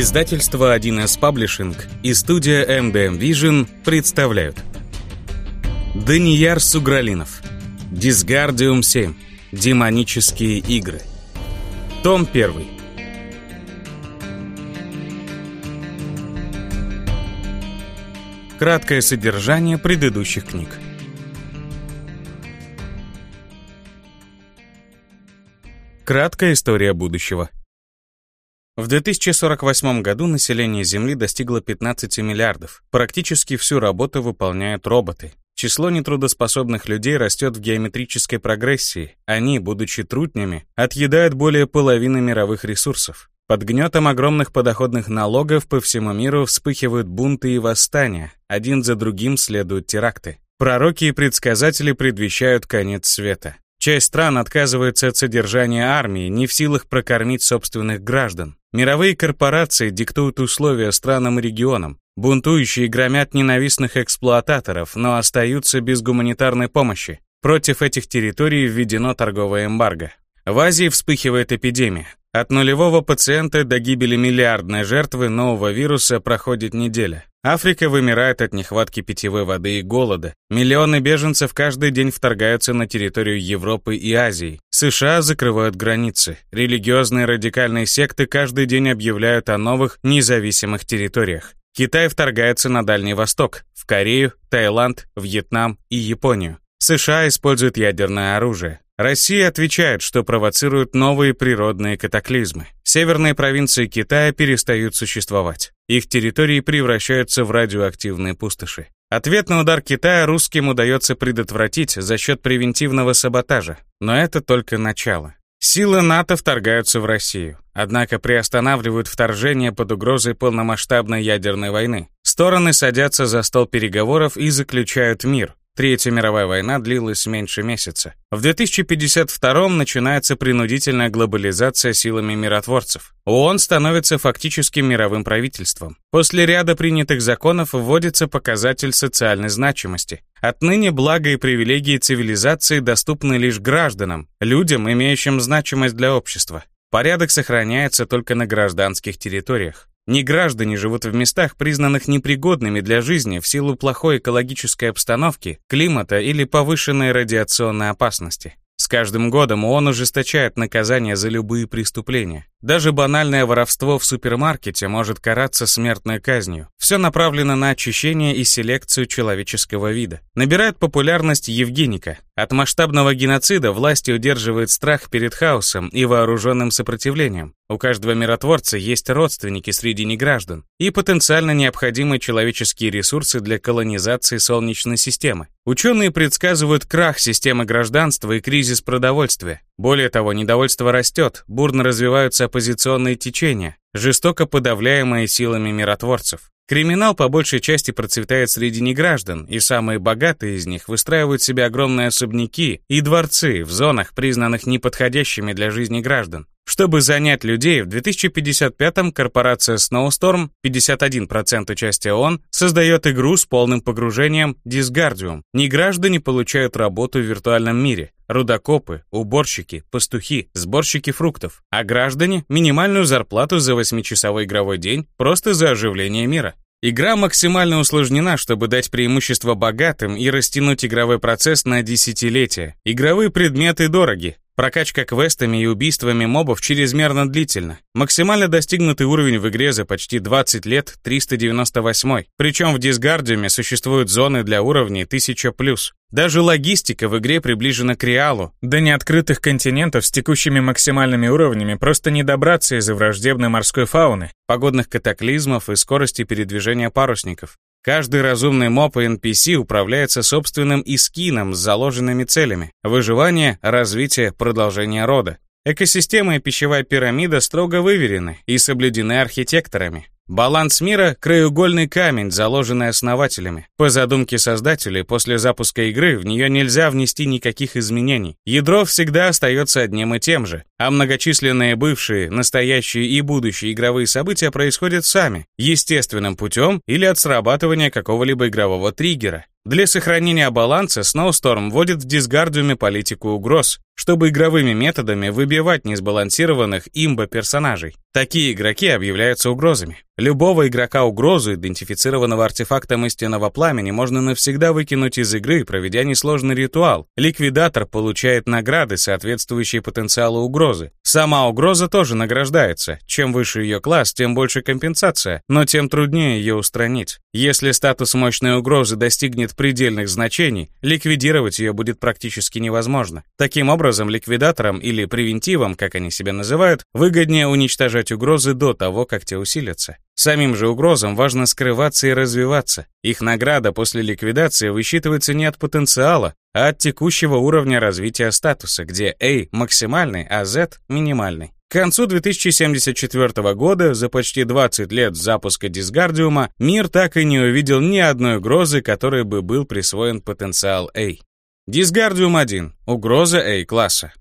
Издательство 1С Паблишинг и студия MDM Vision представляют. Данияр Сугралинов. Дисгардиум 7 Демонические игры Том 1 Краткое содержание предыдущих книг. Краткая история будущего в 2048 году население Земли достигло 15 миллиардов. Практически всю работу выполняют роботы. Число нетрудоспособных людей растет в геометрической прогрессии. Они, будучи трутнями, отъедают более половины мировых ресурсов. Под гнетом огромных подоходных налогов по всему миру вспыхивают бунты и восстания. Один за другим следуют теракты. Пророки и предсказатели предвещают конец света. Часть стран отказывается от содержания армии, не в силах прокормить собственных граждан. Мировые корпорации диктуют условия странам и регионам. Бунтующие громят ненавистных эксплуататоров, но остаются без гуманитарной помощи. Против этих территорий введено торговое эмбарго. В Азии вспыхивает эпидемия. От нулевого пациента до гибели миллиардной жертвы нового вируса проходит неделя. Африка вымирает от нехватки питьевой воды и голода. Миллионы беженцев каждый день вторгаются на территорию Европы и Азии. США закрывают границы. Религиозные радикальные секты каждый день объявляют о новых независимых территориях. Китай вторгается на Дальний Восток, в Корею, Таиланд, Вьетнам и Японию. США используют ядерное оружие. Россия отвечает, что провоцирует новые природные катаклизмы. Северные провинции Китая перестают существовать. Их территории превращаются в радиоактивные пустоши. Ответ на удар Китая русским удается предотвратить за счет превентивного саботажа. Но это только начало. Силы НАТО вторгаются в Россию, однако приостанавливают вторжение под угрозой полномасштабной ядерной войны. Стороны садятся за стол переговоров и заключают мир, Третья мировая война длилась меньше месяца. В 2052 начинается принудительная глобализация силами миротворцев. ООН становится фактически мировым правительством. После ряда принятых законов вводится показатель социальной значимости. Отныне блага и привилегии цивилизации доступны лишь гражданам, людям, имеющим значимость для общества. Порядок сохраняется только на гражданских территориях. Неграждане живут в местах, признанных непригодными для жизни в силу плохой экологической обстановки, климата или повышенной радиационной опасности. С каждым годом ООН ужесточает наказания за любые преступления. Даже банальное воровство в супермаркете может караться смертной казнью. Все направлено на очищение и селекцию человеческого вида. Набирает популярность Евгеника. От масштабного геноцида власти удерживает страх перед хаосом и вооруженным сопротивлением. У каждого миротворца есть родственники среди неграждан и потенциально необходимые человеческие ресурсы для колонизации Солнечной системы. Ученые предсказывают крах системы гражданства и кризис продовольствия. Более того, недовольство растет, бурно развиваются оппозиционные течения, жестоко подавляемые силами миротворцев. Криминал по большей части процветает среди неграждан, и самые богатые из них выстраивают себе огромные особняки и дворцы в зонах, признанных неподходящими для жизни граждан. Чтобы занять людей, в 2055-м корпорация Snowstorm, 51% участия ООН, создает игру с полным погружением Disgardium. Неграждане получают работу в виртуальном мире, рудокопы, уборщики, пастухи, сборщики фруктов, а граждане – минимальную зарплату за 8-часовой игровой день просто за оживление мира. Игра максимально усложнена, чтобы дать преимущество богатым и растянуть игровой процесс на десятилетия. Игровые предметы дороги, Прокачка квестами и убийствами мобов чрезмерно длительна. Максимально достигнутый уровень в игре за почти 20 лет 398. Причем в Дисгардиуме существуют зоны для уровней 1000+. Даже логистика в игре приближена к реалу. До неоткрытых континентов с текущими максимальными уровнями просто не добраться из-за враждебной морской фауны, погодных катаклизмов и скорости передвижения парусников. Каждый разумный моб и NPC управляется собственным искином с заложенными целями – выживание, развитие, продолжение рода. Экосистема и пищевая пирамида строго выверены и соблюдены архитекторами. Баланс мира — краеугольный камень, заложенный основателями. По задумке создателей, после запуска игры в нее нельзя внести никаких изменений. Ядро всегда остается одним и тем же, а многочисленные бывшие, настоящие и будущие игровые события происходят сами, естественным путем или от срабатывания какого-либо игрового триггера. Для сохранения баланса Snowstorm вводит в дисгардиуме политику угроз, чтобы игровыми методами выбивать несбалансированных имбо-персонажей. Такие игроки объявляются угрозами. Любого игрока угрозу, идентифицированного артефактом истинного пламени, можно навсегда выкинуть из игры, проведя несложный ритуал. Ликвидатор получает награды, соответствующие потенциалу угрозы. Сама угроза тоже награждается. Чем выше ее класс, тем больше компенсация, но тем труднее ее устранить. Если статус мощной угрозы достигнет предельных значений, ликвидировать ее будет практически невозможно. Таким образом, ликвидаторам или превентивам, как они себя называют, выгоднее уничтожать угрозы до того, как те усилятся. Самим же угрозам важно скрываться и развиваться. Их награда после ликвидации высчитывается не от потенциала, а от текущего уровня развития статуса, где A максимальный, а Z минимальный. К концу 2074 года, за почти 20 лет запуска Дисгардиума, мир так и не увидел ни одной угрозы, которой бы был присвоен потенциал A. Дисгардиум-1. Угроза A-класса.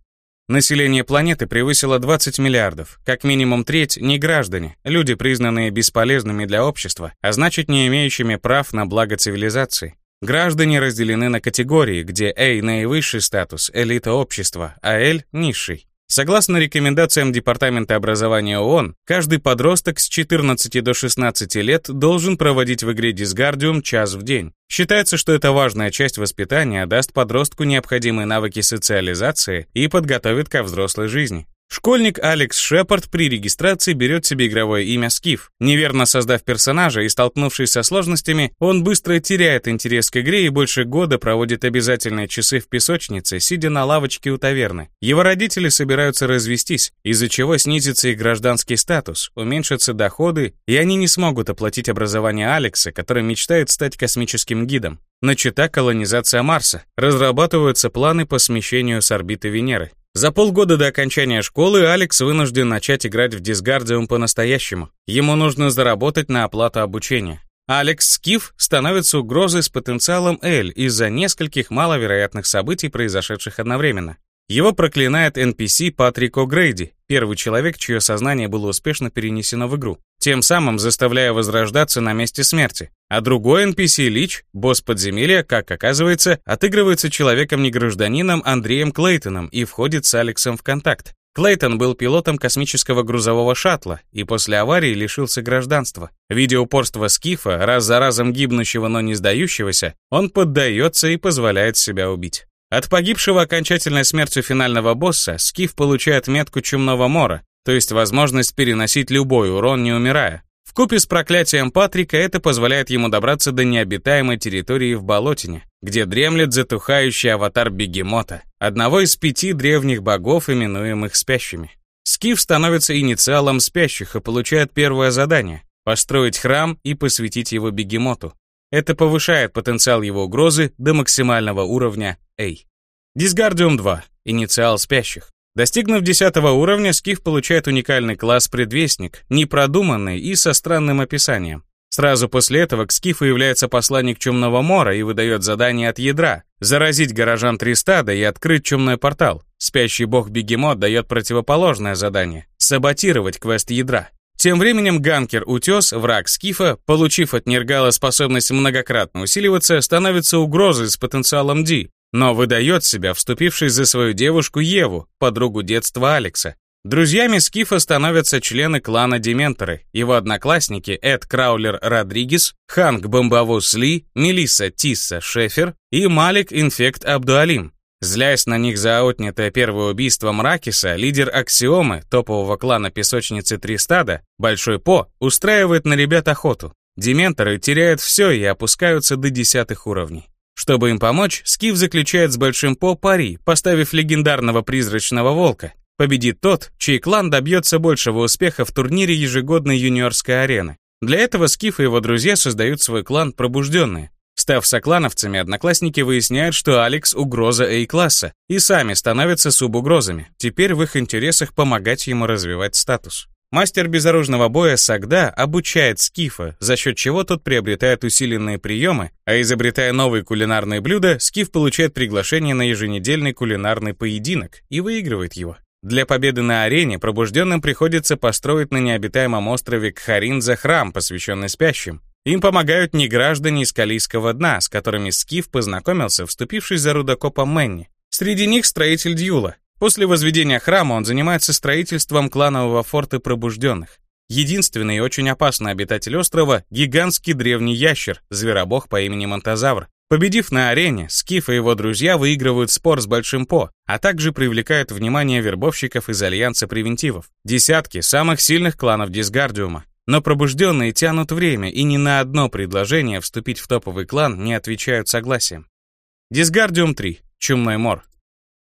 Население планеты превысило 20 миллиардов, как минимум треть не граждане, люди, признанные бесполезными для общества, а значит не имеющими прав на благо цивилизации. Граждане разделены на категории, где A – наивысший статус, элита общества, а L – низший. Согласно рекомендациям Департамента образования ООН, каждый подросток с 14 до 16 лет должен проводить в игре Disgardium час в день. Считается, что эта важная часть воспитания даст подростку необходимые навыки социализации и подготовит ко взрослой жизни. Школьник Алекс Шепард при регистрации берет себе игровое имя Скиф. Неверно создав персонажа и столкнувшись со сложностями, он быстро теряет интерес к игре и больше года проводит обязательные часы в песочнице, сидя на лавочке у таверны. Его родители собираются развестись, из-за чего снизится их гражданский статус, уменьшатся доходы, и они не смогут оплатить образование Алекса, который мечтает стать космическим гидом. Начата колонизация Марса, разрабатываются планы по смещению с орбиты Венеры. За полгода до окончания школы Алекс вынужден начать играть в Дисгардиум по-настоящему. Ему нужно заработать на оплату обучения. Алекс Скиф становится угрозой с потенциалом L из-за нескольких маловероятных событий, произошедших одновременно. Его проклинает NPC Патрик О'Грейди, первый человек, чье сознание было успешно перенесено в игру, тем самым заставляя возрождаться на месте смерти. А другой NPC Лич, босс подземелья, как оказывается, отыгрывается человеком-негражданином Андреем Клейтоном и входит с Алексом в контакт. Клейтон был пилотом космического грузового шаттла и после аварии лишился гражданства. Видя упорство Скифа, раз за разом гибнущего, но не сдающегося, он поддается и позволяет себя убить. От погибшего окончательной смертью финального босса Скиф получает метку Чумного Мора, то есть возможность переносить любой урон, не умирая. Вкупе с проклятием Патрика это позволяет ему добраться до необитаемой территории в Болотине, где дремлет затухающий аватар Бегемота, одного из пяти древних богов, именуемых спящими. Скиф становится инициалом спящих и получает первое задание — построить храм и посвятить его Бегемоту. Это повышает потенциал его угрозы до максимального уровня A. Дисгардиум 2. Инициал спящих. Достигнув 10 уровня, Скиф получает уникальный класс Предвестник, непродуманный и со странным описанием. Сразу после этого к Скифу является посланник Чумного Мора и выдает задание от ядра — заразить горожан Тристада и открыть чумной портал. Спящий бог Бегемот дает противоположное задание — саботировать квест ядра. Тем временем Ганкер Утес, враг Скифа, получив от Нергала способность многократно усиливаться, становится угрозой с потенциалом Ди, но выдает себя, вступившись за свою девушку Еву, подругу детства Алекса. Друзьями Скифа становятся члены клана Дементоры, его одноклассники Эд Краулер Родригес, Ханк Бомбовус Ли, Мелисса Тисса Шефер и Малик Инфект Абдуалим. Злясь на них за отнятое первое убийство Мракиса, лидер Аксиомы, топового клана песочницы Тристада, Большой По, устраивает на ребят охоту. Дементоры теряют все и опускаются до десятых уровней. Чтобы им помочь, Скиф заключает с Большим По пари, поставив легендарного призрачного волка. Победит тот, чей клан добьется большего успеха в турнире ежегодной юниорской арены. Для этого Скиф и его друзья создают свой клан «Пробужденные», Став соклановцами, одноклассники выясняют, что Алекс — угроза A-класса, и сами становятся субугрозами. Теперь в их интересах помогать ему развивать статус. Мастер безоружного боя Сагда обучает Скифа, за счет чего тот приобретает усиленные приемы, а изобретая новые кулинарные блюда, Скиф получает приглашение на еженедельный кулинарный поединок и выигрывает его. Для победы на арене пробужденным приходится построить на необитаемом острове Кхаринза храм, посвященный спящим. Им помогают не граждане из Калийского дна, с которыми Скиф познакомился, вступившись за рудокопом Мэнни. Среди них строитель Дьюла. После возведения храма он занимается строительством кланового форта пробужденных. Единственный и очень опасный обитатель острова — гигантский древний ящер, зверобог по имени Монтазавр. Победив на арене, Скиф и его друзья выигрывают спор с Большим По, а также привлекают внимание вербовщиков из Альянса Превентивов, десятки самых сильных кланов Дисгардиума. Но пробужденные тянут время и ни на одно предложение вступить в топовый клан не отвечают согласием. Дисгардиум 3. Чумной мор.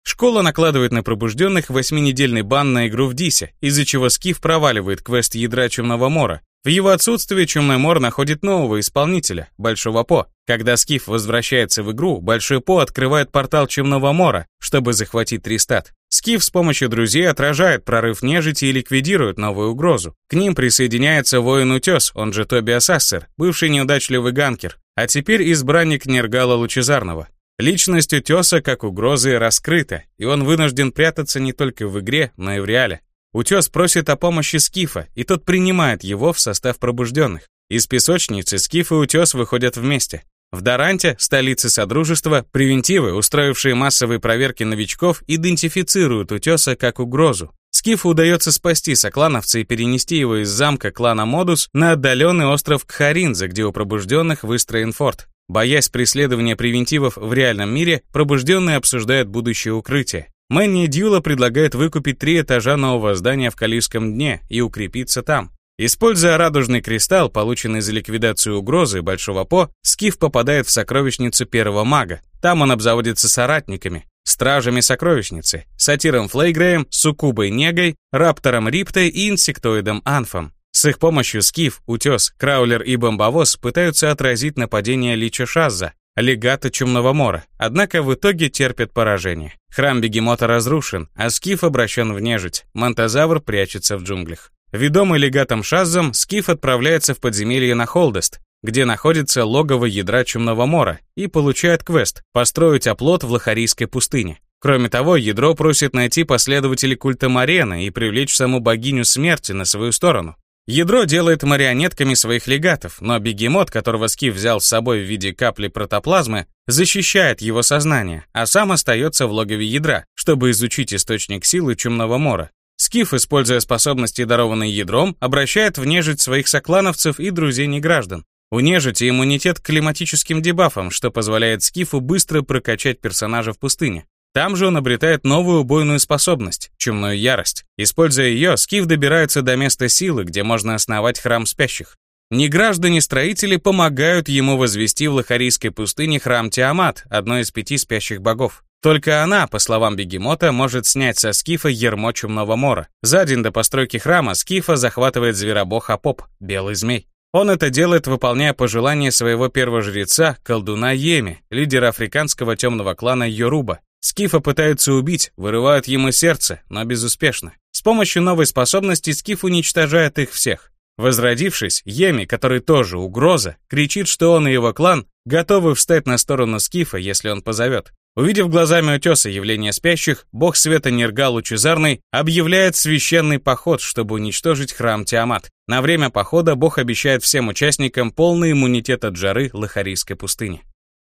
Школа накладывает на пробужденных восьминедельный бан на игру в Дисе, из-за чего Скиф проваливает квест ядра Чумного Мора. В его отсутствие Чумной Мор находит нового исполнителя, Большого По. Когда Скиф возвращается в игру, Большой По открывает портал Чумного Мора, чтобы захватить Тристат. Скиф с помощью друзей отражает прорыв нежити и ликвидирует новую угрозу. К ним присоединяется воин Утес, он же Тобиас Ассер, бывший неудачливый ганкер, а теперь избранник Нергала Лучезарного. Личность Утеса как угрозы раскрыта, и он вынужден прятаться не только в игре, но и в реале. Утес просит о помощи Скифа, и тот принимает его в состав пробужденных. Из песочницы Скиф и Утес выходят вместе. В Даранте, столице Содружества, превентивы, устроившие массовые проверки новичков, идентифицируют Утеса как угрозу. Скифу удается спасти соклановца и перенести его из замка клана Модус на отдаленный остров Кхаринза, где у пробужденных выстроен форт. Боясь преследования превентивов в реальном мире, пробужденные обсуждают будущее укрытие. Мэнни Дьюла предлагает выкупить три этажа нового здания в Калийском дне и укрепиться там. Используя радужный кристалл, полученный за ликвидацию угрозы Большого По, Скиф попадает в сокровищницу первого мага. Там он обзаводится соратниками, стражами сокровищницы, сатиром Флейгреем, суккубой Негой, раптором Риптой и инсектоидом Анфом. С их помощью Скиф, Утес, Краулер и Бомбовоз пытаются отразить нападение Лича Шазза, легата Чумного Мора, однако в итоге терпят поражение. Храм Бегемота разрушен, а Скиф обращен в нежить, Монтозавр прячется в джунглях. Ведомый легатом Шаззом, Скиф отправляется в подземелье на Холдест, где находится логово ядра Чумного Мора, и получает квест «Построить оплот в Лохарийской пустыне». Кроме того, ядро просит найти последователей культа Марена и привлечь саму богиню смерти на свою сторону. Ядро делает марионетками своих легатов, но бегемот, которого Скиф взял с собой в виде капли протоплазмы, защищает его сознание, а сам остается в логове ядра, чтобы изучить источник силы Чумного Мора. Скиф, используя способности, дарованные ядром, обращает в нежить своих соклановцев и друзей неграждан. У нежити иммунитет к климатическим дебафам, что позволяет Скифу быстро прокачать персонажа в пустыне. Там же он обретает новую убойную способность — чумную ярость. Используя ее, Скиф добирается до места силы, где можно основать храм спящих. Неграждане-строители помогают ему возвести в Лохарийской пустыне храм Тиамат, одной из пяти спящих богов. Только она, по словам Бегемота, может снять со Скифа ермо Чумного Мора. За день до постройки храма Скифа захватывает зверобог Апоп, белый змей. Он это делает, выполняя пожелания своего первого жреца, колдуна Йеми, лидера африканского темного клана Йоруба, Скифа пытаются убить, вырывают ему сердце, но безуспешно. С помощью новой способности Скиф уничтожает их всех. Возродившись, Йеми, который тоже угроза, кричит, что он и его клан готовы встать на сторону Скифа, если он позовет. Увидев глазами утеса явление спящих, бог света Нергал Лучезарный объявляет священный поход, чтобы уничтожить храм Тиамат. На время похода бог обещает всем участникам полный иммунитет от жары Лохарийской пустыни.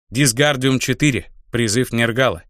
Дисгардиум 4. Призыв Нергала.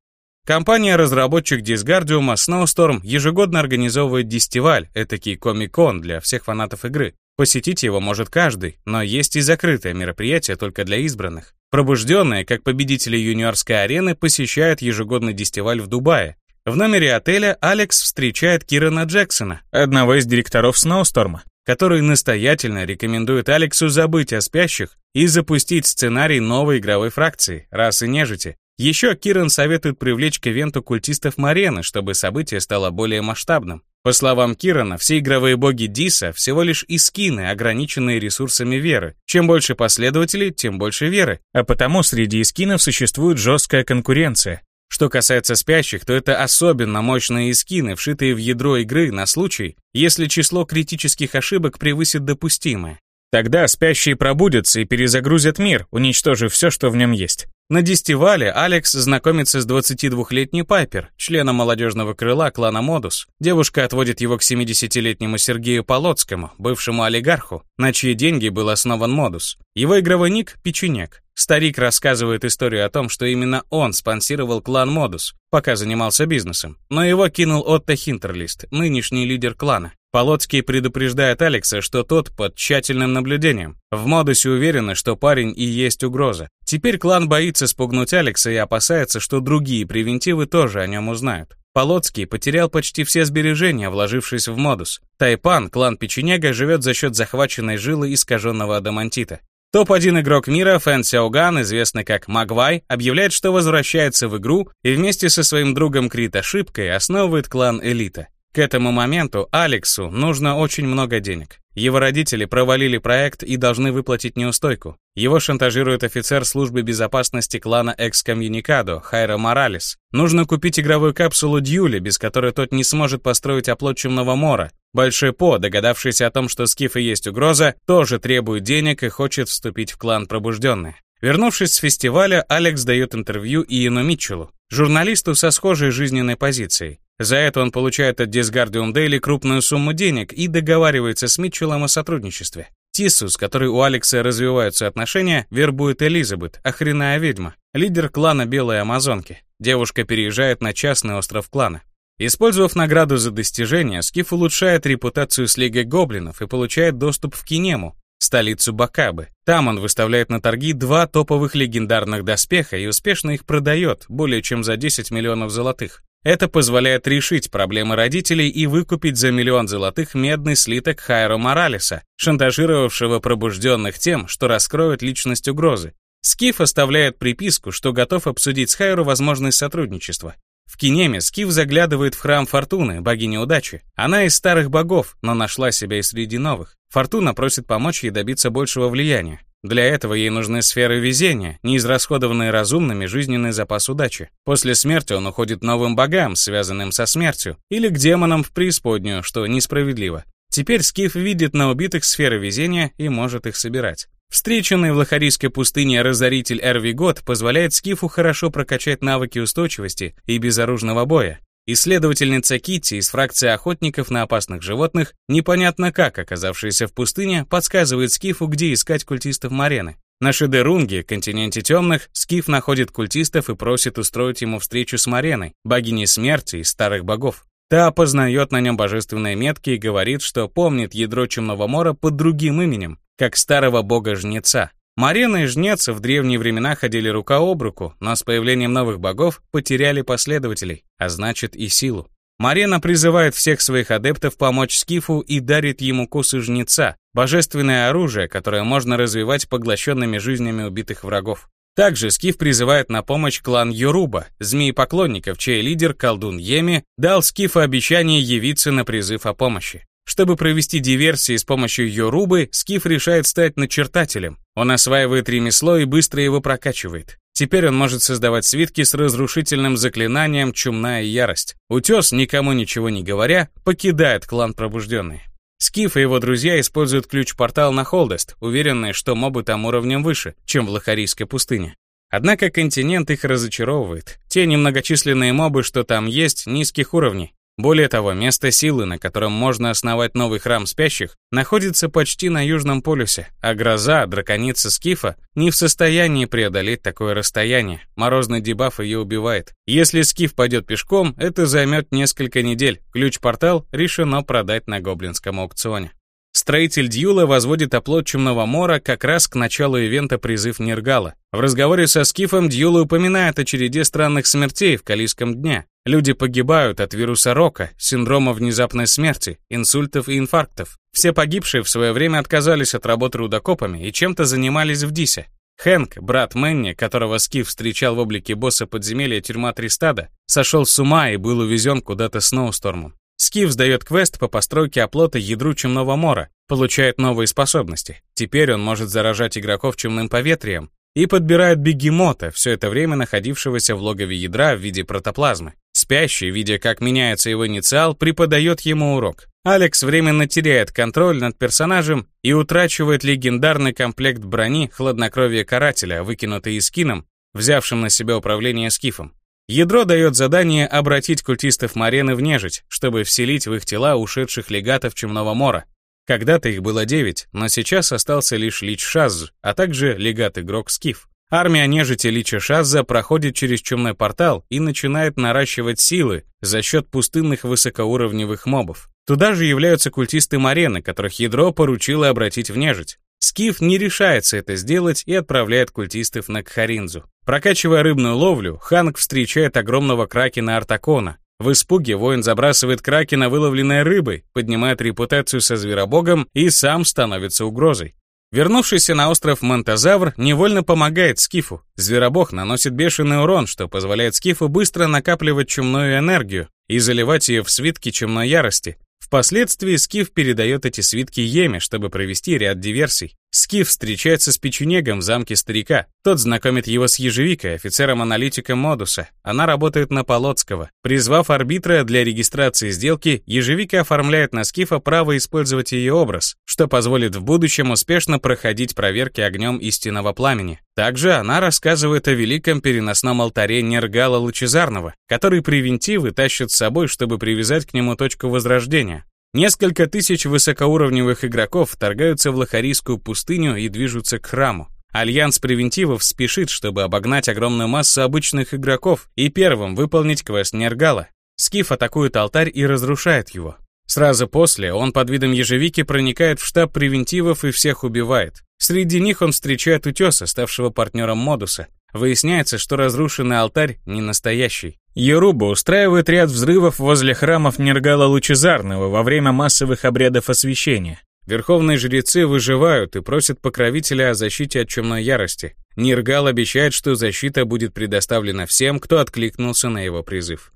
Компания-разработчик Disgardium Snowstorm ежегодно организовывает дистиваль, этакий комик-кон для всех фанатов игры. Посетить его может каждый, но есть и закрытое мероприятие только для избранных. Пробужденные, как победители юниорской арены, посещают ежегодный дистиваль в Дубае. В номере отеля Алекс встречает Кирана Джексона, одного из директоров Сноусторма, который настоятельно рекомендует Алексу забыть о спящих и запустить сценарий новой игровой фракции, расы нежити, еще Киран советует привлечь к ивенту культистов Марены, чтобы событие стало более масштабным. По словам Кирана, все игровые боги Диса всего лишь искины, ограниченные ресурсами веры. Чем больше последователей, тем больше веры. А потому среди искинов существует жесткая конкуренция. Что касается спящих, то это особенно мощные искины, вшитые в ядро игры на случай, если число критических ошибок превысит допустимое. Тогда спящие пробудятся и перезагрузят мир, уничтожив все, что в нем есть. На Дистивале Алекс знакомится с 22-летней Пайпер, членом молодежного крыла клана Модус. Девушка отводит его к 70-летнему Сергею Полоцкому, бывшему олигарху, на чьи деньги был основан Модус. Его игровой ник — Печенек. Старик рассказывает историю о том, что именно он спонсировал клан Модус, пока занимался бизнесом, но его кинул Отто Хинтерлист, нынешний лидер клана. Полоцкий предупреждает Алекса, что тот под тщательным наблюдением. В Модусе уверены, что парень и есть угроза. Теперь клан боится спугнуть Алекса и опасается, что другие превентивы тоже о нем узнают. Полоцкий потерял почти все сбережения, вложившись в Модус. Тайпан, клан Печенега, живет за счет захваченной жилы искаженного адамантита. Топ-1 игрок мира Фэн Сяоган, известный как Магвай, объявляет, что возвращается в игру и вместе со своим другом Крит Ошибкой основывает клан Элита. К этому моменту Алексу нужно очень много денег. Его родители провалили проект и должны выплатить неустойку. Его шантажирует офицер службы безопасности клана Экскомьюникадо Хайра Моралес. Нужно купить игровую капсулу Дьюли, без которой тот не сможет построить оплот Чумного Мора. Большой По, догадавшийся о том, что скифы есть угроза, тоже требует денег и хочет вступить в клан Пробужденные. Вернувшись с фестиваля, Алекс дает интервью Иену Митчеллу, журналисту со схожей жизненной позицией. За это он получает от Disguardium Daily крупную сумму денег и договаривается с Митчеллом о сотрудничестве. Тису, с которой у Алекса развиваются отношения, вербует Элизабет, охренная ведьма, лидер клана Белой Амазонки. Девушка переезжает на частный остров клана. Использовав награду за достижение, Скиф улучшает репутацию с Лигой Гоблинов и получает доступ в Кинему, столицу Бакабы. Там он выставляет на торги два топовых легендарных доспеха и успешно их продает, более чем за 10 миллионов золотых. Это позволяет решить проблемы родителей и выкупить за миллион золотых медный слиток Хайро Моралеса, шантажировавшего пробужденных тем, что раскроют личность угрозы. Скиф оставляет приписку, что готов обсудить с Хайро возможность сотрудничества. В Кинеме Скиф заглядывает в храм Фортуны, богини удачи. Она из старых богов, но нашла себя и среди новых. Фортуна просит помочь ей добиться большего влияния. Для этого ей нужны сферы везения, неизрасходованные разумными жизненный запас удачи. После смерти он уходит новым богам, связанным со смертью, или к демонам в преисподнюю, что несправедливо. Теперь Скиф видит на убитых сферы везения и может их собирать. Встреченный в Лохарийской пустыне разоритель Эрви Год позволяет Скифу хорошо прокачать навыки устойчивости и безоружного боя. Исследовательница Китти из фракции охотников на опасных животных, непонятно как оказавшаяся в пустыне, подсказывает Скифу, где искать культистов Марены. На Шедерунге, континенте темных, Скиф находит культистов и просит устроить ему встречу с Мареной, богиней смерти из старых богов. Та опознает на нем божественные метки и говорит, что помнит ядро Чумного Мора под другим именем, как старого бога-жнеца. Марена и Жнец в древние времена ходили рука об руку, но с появлением новых богов потеряли последователей, а значит и силу. Марена призывает всех своих адептов помочь Скифу и дарит ему косы Жнеца, божественное оружие, которое можно развивать поглощенными жизнями убитых врагов. Также Скиф призывает на помощь клан Йоруба, змеи-поклонников, чей лидер, колдун Еми, дал Скифу обещание явиться на призыв о помощи. Чтобы провести диверсии с помощью Йорубы, Скиф решает стать начертателем. Он осваивает ремесло и быстро его прокачивает. Теперь он может создавать свитки с разрушительным заклинанием «Чумная ярость». Утес, никому ничего не говоря, покидает клан Пробужденный. Скиф и его друзья используют ключ-портал на Холдест, уверенные, что мобы там уровнем выше, чем в Лохарийской пустыне. Однако континент их разочаровывает. Те немногочисленные мобы, что там есть, низких уровней. Более того, место силы, на котором можно основать новый храм спящих, находится почти на Южном полюсе, а гроза, драконица Скифа, не в состоянии преодолеть такое расстояние. Морозный дебаф ее убивает. Если Скиф пойдет пешком, это займет несколько недель. Ключ-портал решено продать на гоблинском аукционе. Строитель Дьюла возводит оплот Чумного Мора как раз к началу ивента «Призыв Нергала». В разговоре со Скифом Дьюла упоминает о череде странных смертей в Калийском дне. Люди погибают от вируса рока, синдрома внезапной смерти, инсультов и инфарктов. Все погибшие в свое время отказались от работы рудокопами и чем-то занимались в Дисе. Хэнк, брат Мэнни, которого Скиф встречал в облике босса подземелья тюрьма Тристада, сошел с ума и был увезен куда-то Сноустормом. Скиф сдает квест по постройке оплота ядру Чумного Мора, получает новые способности. Теперь он может заражать игроков чумным поветрием и подбирает бегемота, все это время находившегося в логове ядра в виде протоплазмы. Спящий, видя, как меняется его инициал, преподает ему урок. Алекс временно теряет контроль над персонажем и утрачивает легендарный комплект брони хладнокровия карателя, выкинутый Искином, взявшим на себя управление скифом. Ядро дает задание обратить культистов Марены в нежить, чтобы вселить в их тела ушедших легатов Чумного Мора. Когда-то их было девять, но сейчас остался лишь Лич Шаз, а также легат-игрок Скиф. Армия нежити Лича Шазза проходит через чумной портал и начинает наращивать силы за счет пустынных высокоуровневых мобов. Туда же являются культисты Марены, которых ядро поручило обратить в нежить. Скиф не решается это сделать и отправляет культистов на Кхаринзу. Прокачивая рыбную ловлю, Ханг встречает огромного кракена Артакона. В испуге воин забрасывает кракена выловленной рыбой, поднимает репутацию со зверобогом и сам становится угрозой. Вернувшийся на остров Монтазавр невольно помогает Скифу. Зверобог наносит бешеный урон, что позволяет Скифу быстро накапливать чумную энергию и заливать ее в свитки чумной ярости, Впоследствии Скиф передает эти свитки Еме, чтобы провести ряд диверсий. Скиф встречается с печенегом в замке старика. Тот знакомит его с ежевикой, офицером-аналитиком Модуса. Она работает на Полоцкого. Призвав арбитра для регистрации сделки, ежевика оформляет на Скифа право использовать ее образ, что позволит в будущем успешно проходить проверки огнем истинного пламени. Также она рассказывает о великом переносном алтаре Нергала Лучезарного, который превентивы тащат с собой, чтобы привязать к нему точку возрождения. Несколько тысяч высокоуровневых игроков вторгаются в Лохарийскую пустыню и движутся к храму. Альянс превентивов спешит, чтобы обогнать огромную массу обычных игроков и первым выполнить квест Нергала. Скиф атакует алтарь и разрушает его. Сразу после он под видом ежевики проникает в штаб превентивов и всех убивает. Среди них он встречает Утеса, ставшего партнером Модуса. Выясняется, что разрушенный алтарь не настоящий. Еруба устраивает ряд взрывов возле храмов Нергала Лучезарного во время массовых обрядов освящения. Верховные жрецы выживают и просят покровителя о защите от чумной ярости. Нергал обещает, что защита будет предоставлена всем, кто откликнулся на его призыв.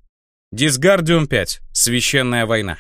Дисгардиум 5. Священная война.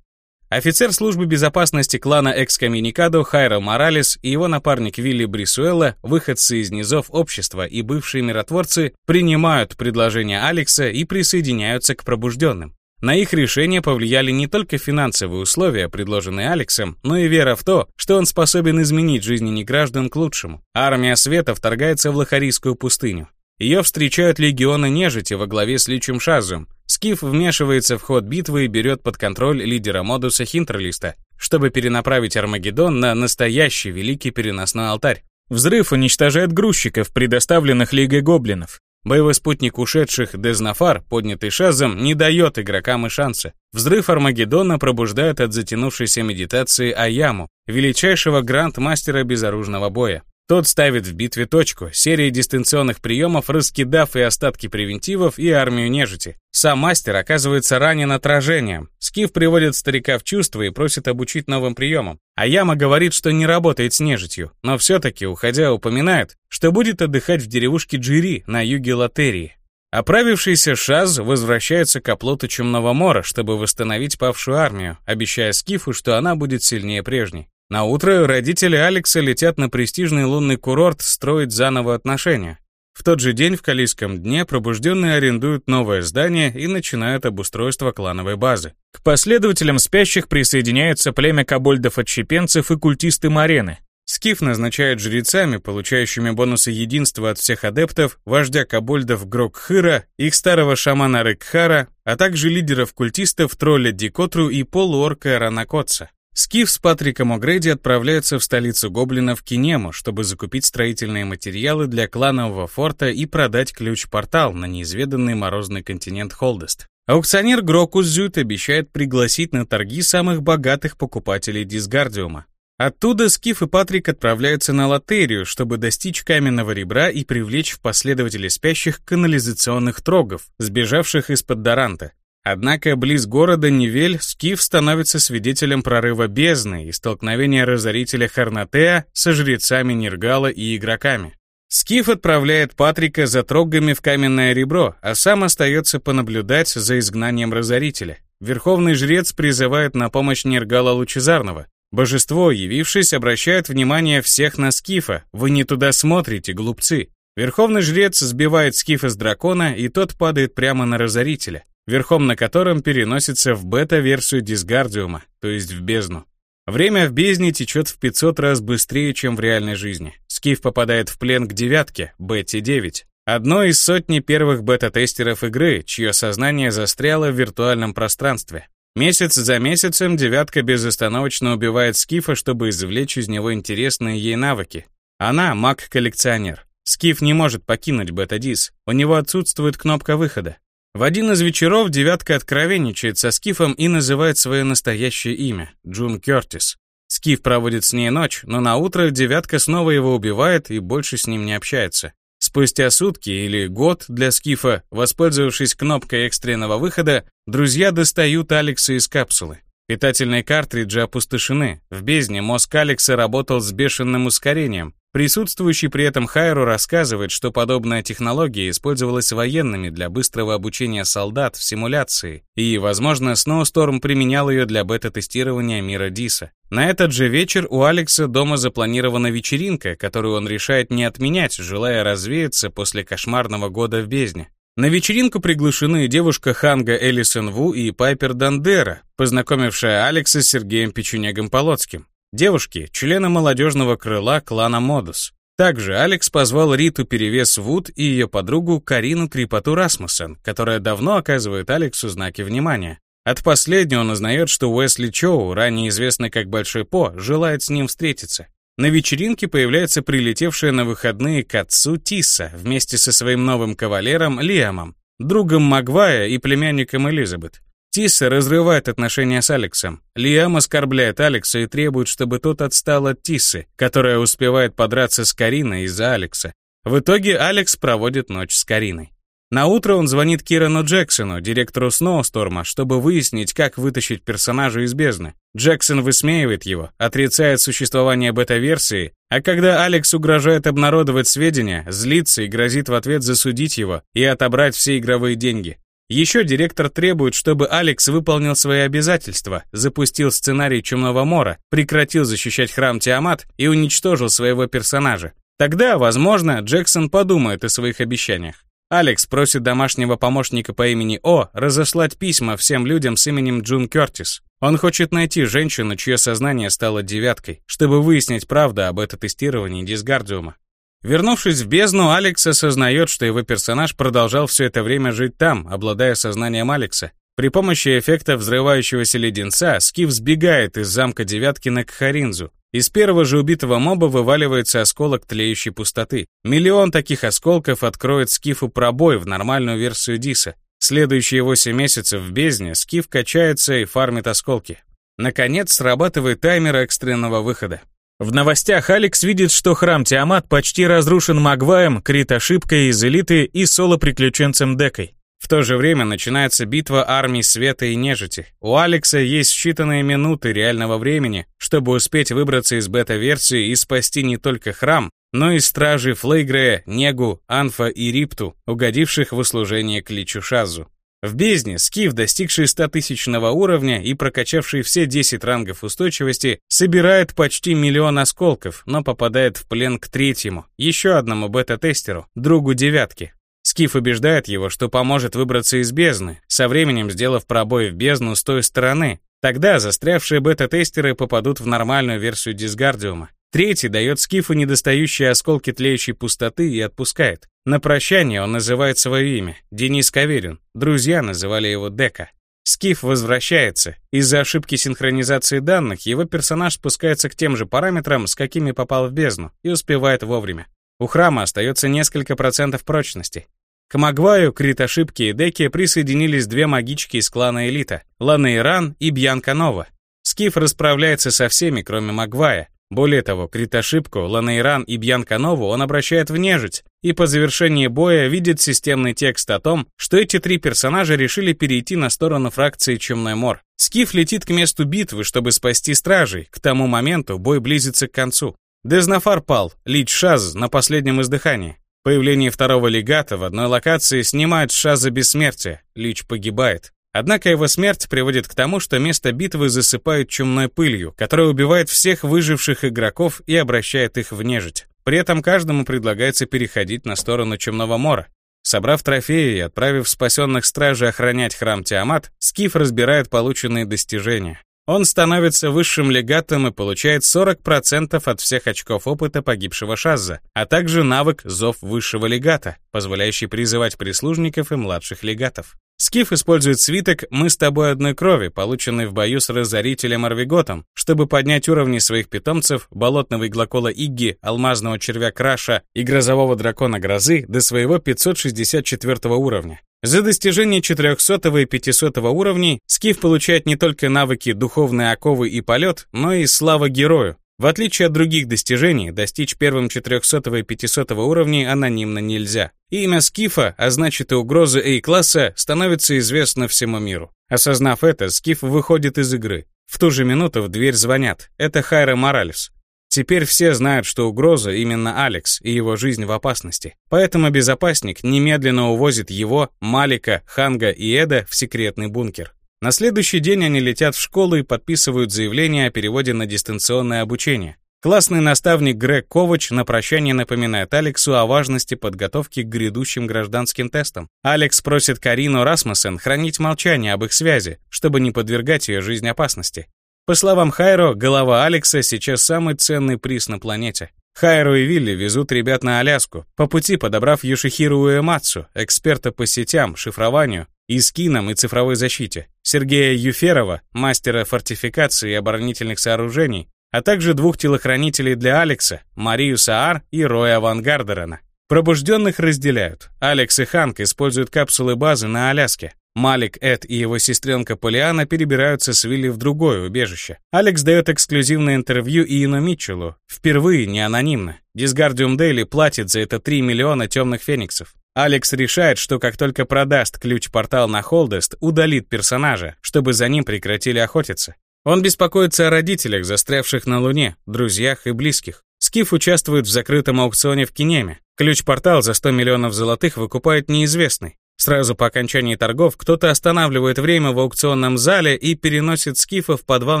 Офицер службы безопасности клана Экскоммуникадо Хайро Моралес и его напарник Вилли Брисуэлла, выходцы из низов общества и бывшие миротворцы, принимают предложение Алекса и присоединяются к пробужденным. На их решение повлияли не только финансовые условия, предложенные Алексом, но и вера в то, что он способен изменить жизни неграждан к лучшему. Армия света вторгается в Лохарийскую пустыню. Ее встречают легионы нежити во главе с Личем Шазом. Скиф вмешивается в ход битвы и берет под контроль лидера модуса Хинтерлиста, чтобы перенаправить Армагеддон на настоящий великий переносной алтарь. Взрыв уничтожает грузчиков, предоставленных Лигой Гоблинов. Боевой спутник ушедших Дезнафар, поднятый Шазом, не дает игрокам и шанса. Взрыв Армагеддона пробуждает от затянувшейся медитации Аяму, величайшего гранд-мастера безоружного боя. Тот ставит в битве точку, серией дистанционных приемов раскидав и остатки превентивов, и армию нежити. Сам мастер оказывается ранен отражением. Скиф приводит старика в чувство и просит обучить новым приемам. А Яма говорит, что не работает с нежитью, но все-таки, уходя, упоминает, что будет отдыхать в деревушке Джири на юге Латерии. Оправившийся Шаз возвращается к оплоту Чумного Мора, чтобы восстановить павшую армию, обещая Скифу, что она будет сильнее прежней. На утро родители Алекса летят на престижный лунный курорт строить заново отношения. В тот же день в Калийском дне пробужденные арендуют новое здание и начинают обустройство клановой базы. К последователям спящих присоединяются племя кобольдов-отщепенцев и культисты Марены. Скиф назначает жрецами, получающими бонусы единства от всех адептов, вождя кобольдов Грокхыра, их старого шамана Рекхара, а также лидеров культистов тролля Дикотру и полуорка Ранакотса. Скиф с Патриком О'Грейди отправляются в столицу гоблинов Кинему, чтобы закупить строительные материалы для кланового форта и продать ключ-портал на неизведанный морозный континент Холдест. Аукционер Грокус Зют обещает пригласить на торги самых богатых покупателей Дисгардиума. Оттуда Скиф и Патрик отправляются на Латерию, чтобы достичь каменного ребра и привлечь в последователи спящих канализационных трогов, сбежавших из-под Даранта. Однако близ города Невель Скиф становится свидетелем прорыва бездны и столкновения разорителя Харнатеа со жрецами Нергала и игроками. Скиф отправляет Патрика за трогами в каменное ребро, а сам остается понаблюдать за изгнанием разорителя. Верховный жрец призывает на помощь Нергала Лучезарного. Божество, явившись, обращает внимание всех на Скифа. «Вы не туда смотрите, глупцы!» Верховный жрец сбивает Скифа с дракона, и тот падает прямо на разорителя верхом на котором переносится в бета-версию дисгардиума, то есть в бездну. Время в бездне течет в 500 раз быстрее, чем в реальной жизни. Скиф попадает в плен к девятке, бете-9, одной из сотни первых бета-тестеров игры, чье сознание застряло в виртуальном пространстве. Месяц за месяцем девятка безостановочно убивает Скифа, чтобы извлечь из него интересные ей навыки. Она маг-коллекционер. Скиф не может покинуть Бета-Дис, у него отсутствует кнопка выхода. В один из вечеров девятка откровенничает со Скифом и называет свое настоящее имя — Джун Кертис. Скиф проводит с ней ночь, но на утро девятка снова его убивает и больше с ним не общается. Спустя сутки или год для Скифа, воспользовавшись кнопкой экстренного выхода, друзья достают Алекса из капсулы. Питательные картриджи опустошены. В бездне мозг Алекса работал с бешеным ускорением. Присутствующий при этом Хайру рассказывает, что подобная технология использовалась военными для быстрого обучения солдат в симуляции, и, возможно, Сноусторм применял ее для бета-тестирования мира Диса. На этот же вечер у Алекса дома запланирована вечеринка, которую он решает не отменять, желая развеяться после кошмарного года в бездне. На вечеринку приглашены девушка Ханга Элисон Ву и Пайпер Дандера, познакомившая Алекса с Сергеем Печенегом Полоцким. Девушки – члены молодежного крыла клана Модус. Также Алекс позвал Риту Перевес Вуд и ее подругу Карину Крипоту Расмуссен, которая давно оказывает Алексу знаки внимания. От последнего он узнает, что Уэсли Чоу, ранее известный как Большой По, желает с ним встретиться. На вечеринке появляется прилетевшая на выходные к отцу Тисса вместе со своим новым кавалером Лиамом, другом Магвая и племянником Элизабет. Тисса разрывает отношения с Алексом. Лиам оскорбляет Алекса и требует, чтобы тот отстал от Тиссы, которая успевает подраться с Кариной из-за Алекса. В итоге Алекс проводит ночь с Кариной. На утро он звонит Кирану Джексону, директору Сноусторма, чтобы выяснить, как вытащить персонажа из бездны. Джексон высмеивает его, отрицает существование бета-версии, а когда Алекс угрожает обнародовать сведения, злится и грозит в ответ засудить его и отобрать все игровые деньги. Еще директор требует, чтобы Алекс выполнил свои обязательства, запустил сценарий Чумного Мора, прекратил защищать храм Тиамат и уничтожил своего персонажа. Тогда, возможно, Джексон подумает о своих обещаниях. Алекс просит домашнего помощника по имени О разослать письма всем людям с именем Джун Кертис. Он хочет найти женщину, чье сознание стало девяткой, чтобы выяснить правду об этом тестировании дисгардиума. Вернувшись в бездну, Алекс осознает, что его персонаж продолжал все это время жить там, обладая сознанием Алекса. При помощи эффекта взрывающегося леденца Скиф сбегает из замка девятки на Кхаринзу, из первого же убитого моба вываливается осколок тлеющей пустоты. Миллион таких осколков откроет Скифу пробой в нормальную версию Диса. Следующие 8 месяцев в бездне Скиф качается и фармит осколки. Наконец срабатывает таймер экстренного выхода. В новостях Алекс видит, что храм Тиамат почти разрушен Магваем, крит-ошибкой из элиты и соло-приключенцем Декой. В то же время начинается битва армий света и нежити. У Алекса есть считанные минуты реального времени, чтобы успеть выбраться из бета-версии и спасти не только храм, но и стражи Флейгрея, Негу, Анфа и Рипту, угодивших в услужение к Личу Шазу. В бездне Скиф, достигший 100-тысячного уровня и прокачавший все 10 рангов устойчивости, собирает почти миллион осколков, но попадает в плен к третьему, еще одному бета-тестеру, другу девятки, Скиф убеждает его, что поможет выбраться из бездны, со временем сделав пробой в бездну с той стороны. Тогда застрявшие бета-тестеры попадут в нормальную версию дисгардиума. Третий дает Скифу недостающие осколки тлеющей пустоты и отпускает. На прощание он называет свое имя — Денис Каверин. Друзья называли его Дека. Скиф возвращается. Из-за ошибки синхронизации данных его персонаж спускается к тем же параметрам, с какими попал в бездну, и успевает вовремя. У храма остается несколько процентов прочности. К Магваю, Крит Ошибки и Деке присоединились две магички из клана Элита — Лана Иран и Бьянка Нова. Скиф расправляется со всеми, кроме Магвая. Более того, Крит Ошибку, Лана Иран и Бьянка Нову он обращает в нежить, и по завершении боя видит системный текст о том, что эти три персонажа решили перейти на сторону фракции Чумной Мор. Скиф летит к месту битвы, чтобы спасти стражей, к тому моменту бой близится к концу. Дезнафар пал, Лич Шаз на последнем издыхании. Появление второго легата в одной локации снимает Шаза бессмертие, Лич погибает. Однако его смерть приводит к тому, что место битвы засыпают чумной пылью, которая убивает всех выживших игроков и обращает их в нежить. При этом каждому предлагается переходить на сторону Чумного Мора. Собрав трофеи и отправив спасенных стражей охранять храм Тиамат, Скиф разбирает полученные достижения. Он становится высшим легатом и получает 40% от всех очков опыта погибшего Шазза, а также навык «Зов высшего легата», позволяющий призывать прислужников и младших легатов. Скиф использует свиток «Мы с тобой одной крови», полученный в бою с разорителем Арвиготом, чтобы поднять уровни своих питомцев, болотного иглокола Игги, алмазного червя Краша и грозового дракона Грозы до своего 564 уровня. За достижение 400 и 500 уровней Скиф получает не только навыки духовной оковы и полет, но и слава герою. В отличие от других достижений, достичь первым 400 и 500 уровней анонимно нельзя. Имя Скифа, а значит и угрозы A-класса, становится известно всему миру. Осознав это, Скиф выходит из игры. В ту же минуту в дверь звонят. Это Хайра Моралес. Теперь все знают, что угроза именно Алекс и его жизнь в опасности. Поэтому безопасник немедленно увозит его, Малика, Ханга и Эда в секретный бункер. На следующий день они летят в школу и подписывают заявление о переводе на дистанционное обучение. Классный наставник Грег Ковач на прощание напоминает Алексу о важности подготовки к грядущим гражданским тестам. Алекс просит Карину Расмуссен хранить молчание об их связи, чтобы не подвергать ее жизнь опасности. По словам Хайро, голова Алекса сейчас самый ценный приз на планете. Хайро и Вилли везут ребят на Аляску, по пути подобрав Юшихиру Уэмацу, эксперта по сетям, шифрованию, и скинам и цифровой защите, Сергея Юферова, мастера фортификации и оборонительных сооружений, а также двух телохранителей для Алекса, Марию Саар и Роя Ван Гардерена. Пробужденных разделяют. Алекс и Ханк используют капсулы базы на Аляске. Малик, Эд и его сестренка Полиана перебираются с Вилли в другое убежище. Алекс дает эксклюзивное интервью Иену Митчеллу, впервые не анонимно. Дисгардиум Дейли платит за это 3 миллиона темных фениксов. Алекс решает, что как только продаст ключ-портал на Холдест, удалит персонажа, чтобы за ним прекратили охотиться. Он беспокоится о родителях, застрявших на Луне, друзьях и близких. Скиф участвует в закрытом аукционе в Кинеме. Ключ-портал за 100 миллионов золотых выкупает неизвестный. Сразу по окончании торгов кто-то останавливает время в аукционном зале и переносит Скифа в подвал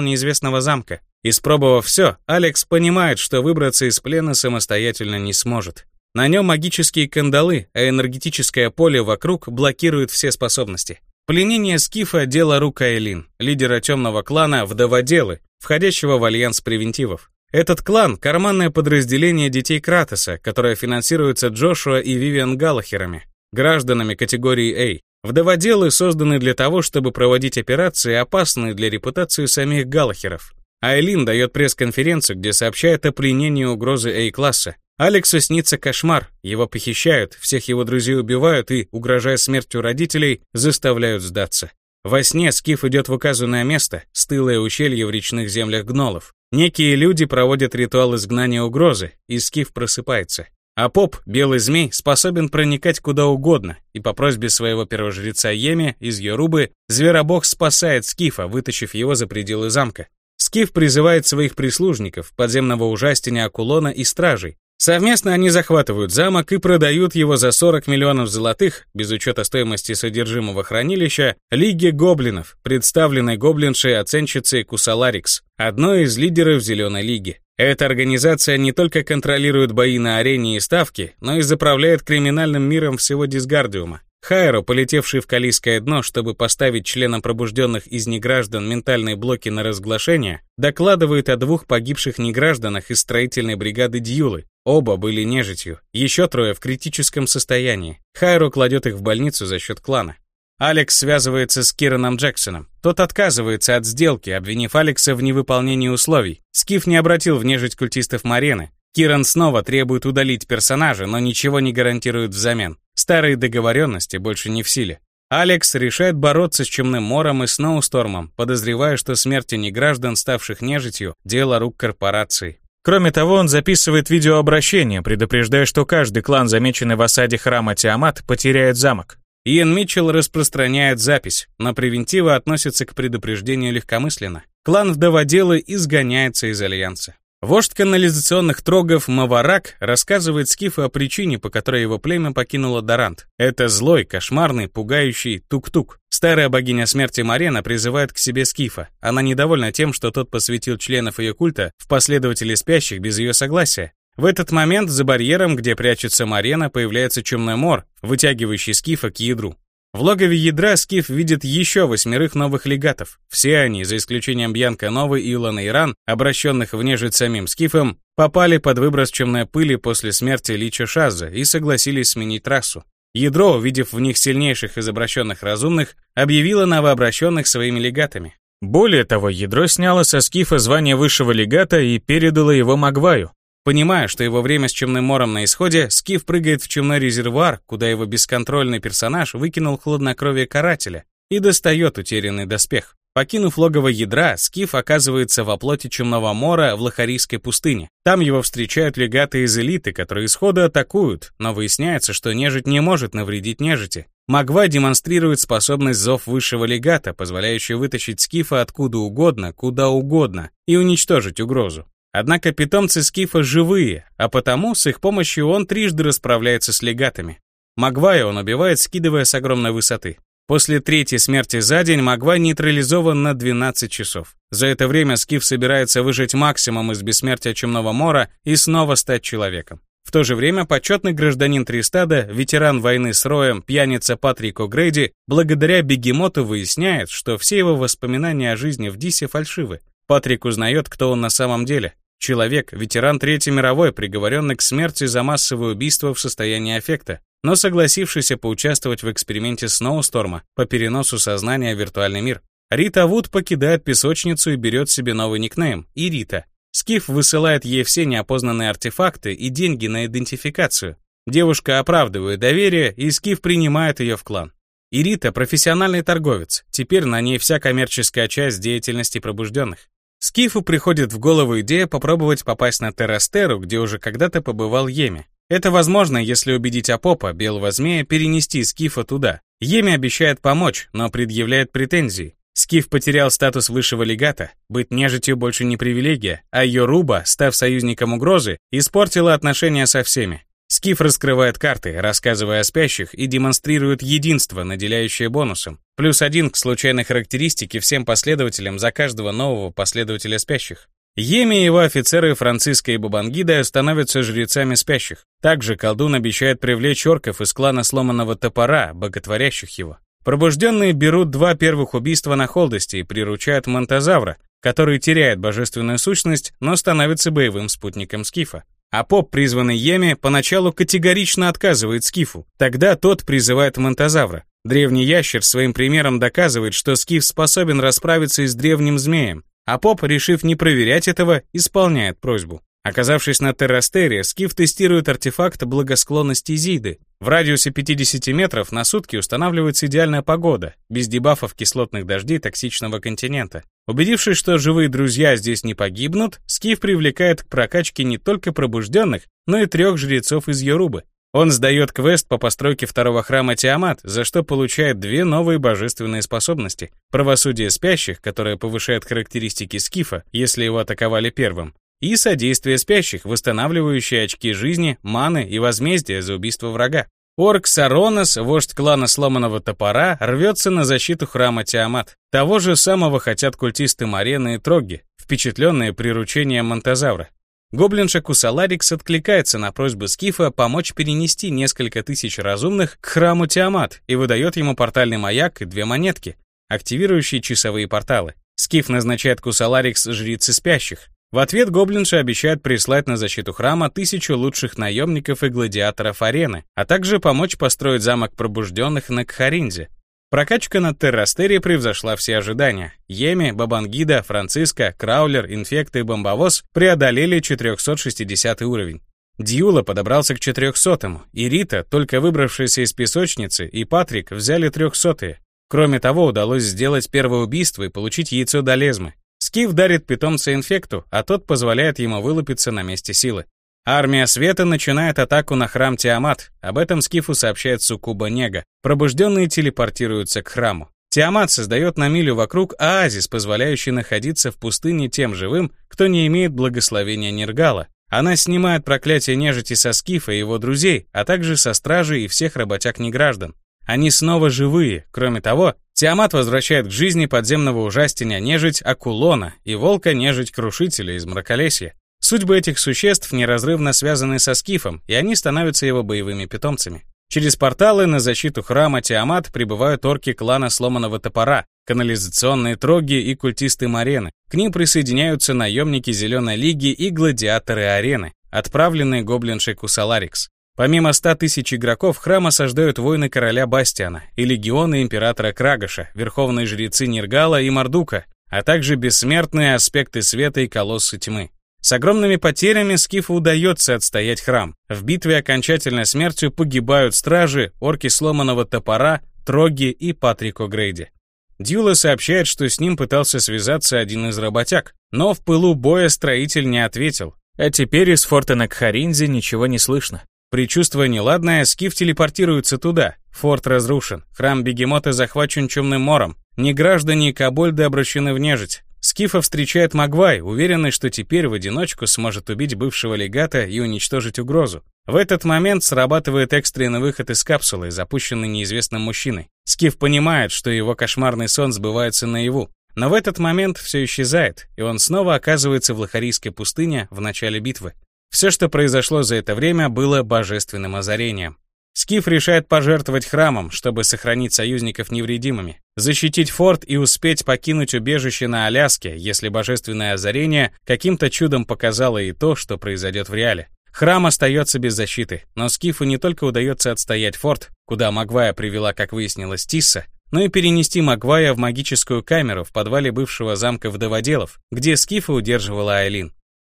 неизвестного замка. Испробовав все, Алекс понимает, что выбраться из плена самостоятельно не сможет. На нем магические кандалы, а энергетическое поле вокруг блокирует все способности. Пленение Скифа – дело рук Айлин, лидера темного клана Вдоводелы, входящего в альянс превентивов. Этот клан – карманное подразделение детей Кратоса, которое финансируется Джошуа и Вивиан Галлахерами гражданами категории А. Вдоводелы созданы для того, чтобы проводить операции, опасные для репутации самих Галлахеров. Айлин дает пресс-конференцию, где сообщает о пленении угрозы А-класса. Алексу снится кошмар, его похищают, всех его друзей убивают и, угрожая смертью родителей, заставляют сдаться. Во сне Скиф идет в указанное место, стылое ущелье в речных землях гнолов. Некие люди проводят ритуал изгнания угрозы, и Скиф просыпается. А поп, белый змей, способен проникать куда угодно, и по просьбе своего первожреца Еми из Йорубы, зверобог спасает Скифа, вытащив его за пределы замка. Скиф призывает своих прислужников, подземного ужастиня Акулона и стражей. Совместно они захватывают замок и продают его за 40 миллионов золотых, без учета стоимости содержимого хранилища, Лиге Гоблинов, представленной гоблиншей-оценщицей Кусаларикс, одной из лидеров Зеленой Лиги. Эта организация не только контролирует бои на арене и ставки, но и заправляет криминальным миром всего Дисгардиума. Хайро, полетевший в Калийское дно, чтобы поставить членам пробужденных из неграждан ментальные блоки на разглашение, докладывает о двух погибших негражданах из строительной бригады Дьюлы. Оба были нежитью, еще трое в критическом состоянии. Хайро кладет их в больницу за счет клана. Алекс связывается с Кираном Джексоном. Тот отказывается от сделки, обвинив Алекса в невыполнении условий. Скиф не обратил в нежить культистов Марены. Киран снова требует удалить персонажа, но ничего не гарантирует взамен. Старые договоренности больше не в силе. Алекс решает бороться с Чемным Мором и Сноустормом, подозревая, что смерти неграждан, ставших нежитью, дело рук корпорации. Кроме того, он записывает видеообращение, предупреждая, что каждый клан, замеченный в осаде храма Тиамат, потеряет замок. Иэн Митчелл распространяет запись, но превентива относится к предупреждению легкомысленно. Клан вдоводелы изгоняется из Альянса. Вождь канализационных трогов Маварак рассказывает Скифу о причине, по которой его племя покинуло Дарант. Это злой, кошмарный, пугающий тук-тук. Старая богиня смерти Марена призывает к себе Скифа. Она недовольна тем, что тот посвятил членов ее культа в последователей спящих без ее согласия. В этот момент за барьером, где прячется Марена, появляется чумной мор, вытягивающий Скифа к ядру. В логове ядра Скиф видит еще восьмерых новых легатов. Все они, за исключением Бьянка Новы и Илона Иран, обращенных в нежить самим Скифом, попали под выброс чумной пыли после смерти Лича Шаза и согласились сменить трассу. Ядро, увидев в них сильнейших из обращенных разумных, объявило новообращенных своими легатами. Более того, ядро сняло со скифа звание высшего легата и передало его Магваю. Понимая, что его время с Чумным мором на исходе, Скиф прыгает в чумной резервуар, куда его бесконтрольный персонаж выкинул хладнокровие карателя, и достает утерянный доспех. Покинув логово ядра, Скиф оказывается во плоти Чумного мора в Лохарийской пустыне. Там его встречают легаты из элиты, которые сходу атакуют, но выясняется, что нежить не может навредить нежити. Магва демонстрирует способность зов высшего легата, позволяющую вытащить Скифа откуда угодно, куда угодно, и уничтожить угрозу. Однако питомцы Скифа живые, а потому с их помощью он трижды расправляется с легатами. Магвая он убивает, скидывая с огромной высоты. После третьей смерти за день Магвай нейтрализован на 12 часов. За это время Скиф собирается выжить максимум из бессмертия Чумного Мора и снова стать человеком. В то же время почетный гражданин Тристада, ветеран войны с Роем, пьяница Патрик О'Грейди, благодаря бегемоту выясняет, что все его воспоминания о жизни в Дисе фальшивы. Патрик узнает, кто он на самом деле. Человек, ветеран Третьей мировой, приговоренный к смерти за массовое убийство в состоянии аффекта но согласившийся поучаствовать в эксперименте Сноусторма по переносу сознания в виртуальный мир. Рита Вуд покидает песочницу и берет себе новый никнейм – Ирита. Скиф высылает ей все неопознанные артефакты и деньги на идентификацию. Девушка оправдывает доверие, и Скиф принимает ее в клан. Ирита – профессиональный торговец, теперь на ней вся коммерческая часть деятельности пробужденных. Скифу приходит в голову идея попробовать попасть на Террастеру, где уже когда-то побывал Йеми. Это возможно, если убедить Апопа, белого змея, перенести Скифа туда. Еми обещает помочь, но предъявляет претензии. Скиф потерял статус высшего легата, быть нежитью больше не привилегия, а Йоруба, став союзником угрозы, испортила отношения со всеми. Скиф раскрывает карты, рассказывая о спящих и демонстрирует единство, наделяющее бонусом. Плюс один к случайной характеристике всем последователям за каждого нового последователя спящих. Еми и его офицеры Франциска и Бабангида становятся жрецами спящих. Также колдун обещает привлечь орков из клана сломанного топора, боготворящих его. Пробужденные берут два первых убийства на холдости и приручают Монтазавра, который теряет божественную сущность, но становится боевым спутником Скифа. А поп, призванный Йеми, поначалу категорично отказывает Скифу. Тогда тот призывает Монтазавра. Древний ящер своим примером доказывает, что Скиф способен расправиться и с древним змеем, а Поп, решив не проверять этого, исполняет просьбу. Оказавшись на Террастере, Скиф тестирует артефакт благосклонности Зиды. В радиусе 50 метров на сутки устанавливается идеальная погода, без дебафов кислотных дождей токсичного континента. Убедившись, что живые друзья здесь не погибнут, Скиф привлекает к прокачке не только пробужденных, но и трех жрецов из Йорубы. Он сдает квест по постройке второго храма Тиамат, за что получает две новые божественные способности. Правосудие спящих, которое повышает характеристики Скифа, если его атаковали первым, и содействие спящих, восстанавливающее очки жизни, маны и возмездие за убийство врага. Орк Саронос, вождь клана Сломанного Топора, рвется на защиту храма Тиамат. Того же самого хотят культисты Марены и Троги, впечатленные приручением Монтазавра. Гоблинша Кусаларикс откликается на просьбу Скифа помочь перенести несколько тысяч разумных к храму Тиамат и выдает ему портальный маяк и две монетки, активирующие часовые порталы. Скиф назначает Кусаларикс жрицы спящих. В ответ гоблинша обещает прислать на защиту храма тысячу лучших наемников и гладиаторов арены, а также помочь построить замок пробужденных на Кхаринзе, Прокачка на Террастере превзошла все ожидания. Йеми, Бабангида, Франциско, Краулер, Инфект и Бомбовоз преодолели 460 уровень. Дьюла подобрался к 400-му, и Рита, только выбравшаяся из песочницы, и Патрик взяли 300-е. Кроме того, удалось сделать первое убийство и получить яйцо Долезмы. Скиф дарит питомца инфекту, а тот позволяет ему вылупиться на месте силы. Армия Света начинает атаку на храм Тиамат. Об этом Скифу сообщает Сукуба Нега. Пробужденные телепортируются к храму. Тиамат создает на милю вокруг оазис, позволяющий находиться в пустыне тем живым, кто не имеет благословения Нергала. Она снимает проклятие нежити со Скифа и его друзей, а также со стражей и всех работяг-неграждан. Они снова живые. Кроме того, Тиамат возвращает к жизни подземного ужастения нежить Акулона и волка-нежить-крушителя из Мраколесья. Судьбы этих существ неразрывно связаны со Скифом, и они становятся его боевыми питомцами. Через порталы на защиту храма Тиамат прибывают орки клана Сломанного Топора, канализационные троги и культисты Марены. К ним присоединяются наемники Зеленой Лиги и гладиаторы Арены, отправленные гоблиншей Кусаларикс. Помимо 100 тысяч игроков, храм осаждают воины короля Бастиана и легионы императора Крагаша, верховные жрецы Нергала и Мардука, а также бессмертные аспекты света и колоссы тьмы. С огромными потерями Скифу удается отстоять храм. В битве окончательной смертью погибают стражи, орки сломанного топора, Троги и Патрико Грейди. Дьюла сообщает, что с ним пытался связаться один из работяг, но в пылу боя строитель не ответил. А теперь из форта на Кхаринзе ничего не слышно. Причувствуя неладное, Скиф телепортируется туда. Форт разрушен, храм бегемота захвачен чумным мором. Ни граждане и кобольды обращены в нежить. Скифа встречает Магвай, уверенный, что теперь в одиночку сможет убить бывшего легата и уничтожить угрозу. В этот момент срабатывает экстренный выход из капсулы, запущенный неизвестным мужчиной. Скиф понимает, что его кошмарный сон сбывается наяву. Но в этот момент все исчезает, и он снова оказывается в Лохарийской пустыне в начале битвы. Все, что произошло за это время, было божественным озарением. Скиф решает пожертвовать храмом, чтобы сохранить союзников невредимыми, защитить форт и успеть покинуть убежище на Аляске, если божественное озарение каким-то чудом показало и то, что произойдет в реале. Храм остается без защиты, но Скифу не только удается отстоять форт, куда Магвая привела, как выяснилось, Тисса, но и перенести Магвая в магическую камеру в подвале бывшего замка вдоводелов, где Скифа удерживала Айлин.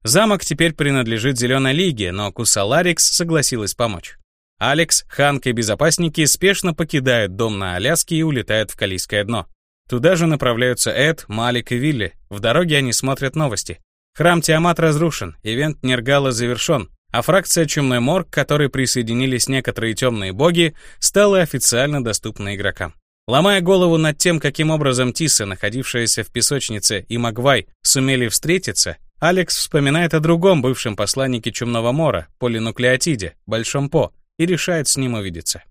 Замок теперь принадлежит Зеленой Лиге, но Кусаларикс согласилась помочь. Алекс, Ханк и безопасники спешно покидают дом на Аляске и улетают в Калийское дно. Туда же направляются Эд, Малик и Вилли. В дороге они смотрят новости. Храм Тиамат разрушен, ивент Нергала завершен, а фракция Чумной Морг, к которой присоединились некоторые темные боги, стала официально доступна игрокам. Ломая голову над тем, каким образом Тиса, находившаяся в песочнице, и Магвай сумели встретиться, Алекс вспоминает о другом бывшем посланнике Чумного Мора, полинуклеотиде, Большом По, и решает с ним увидеться.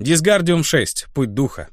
Дисгардиум 6. Путь духа.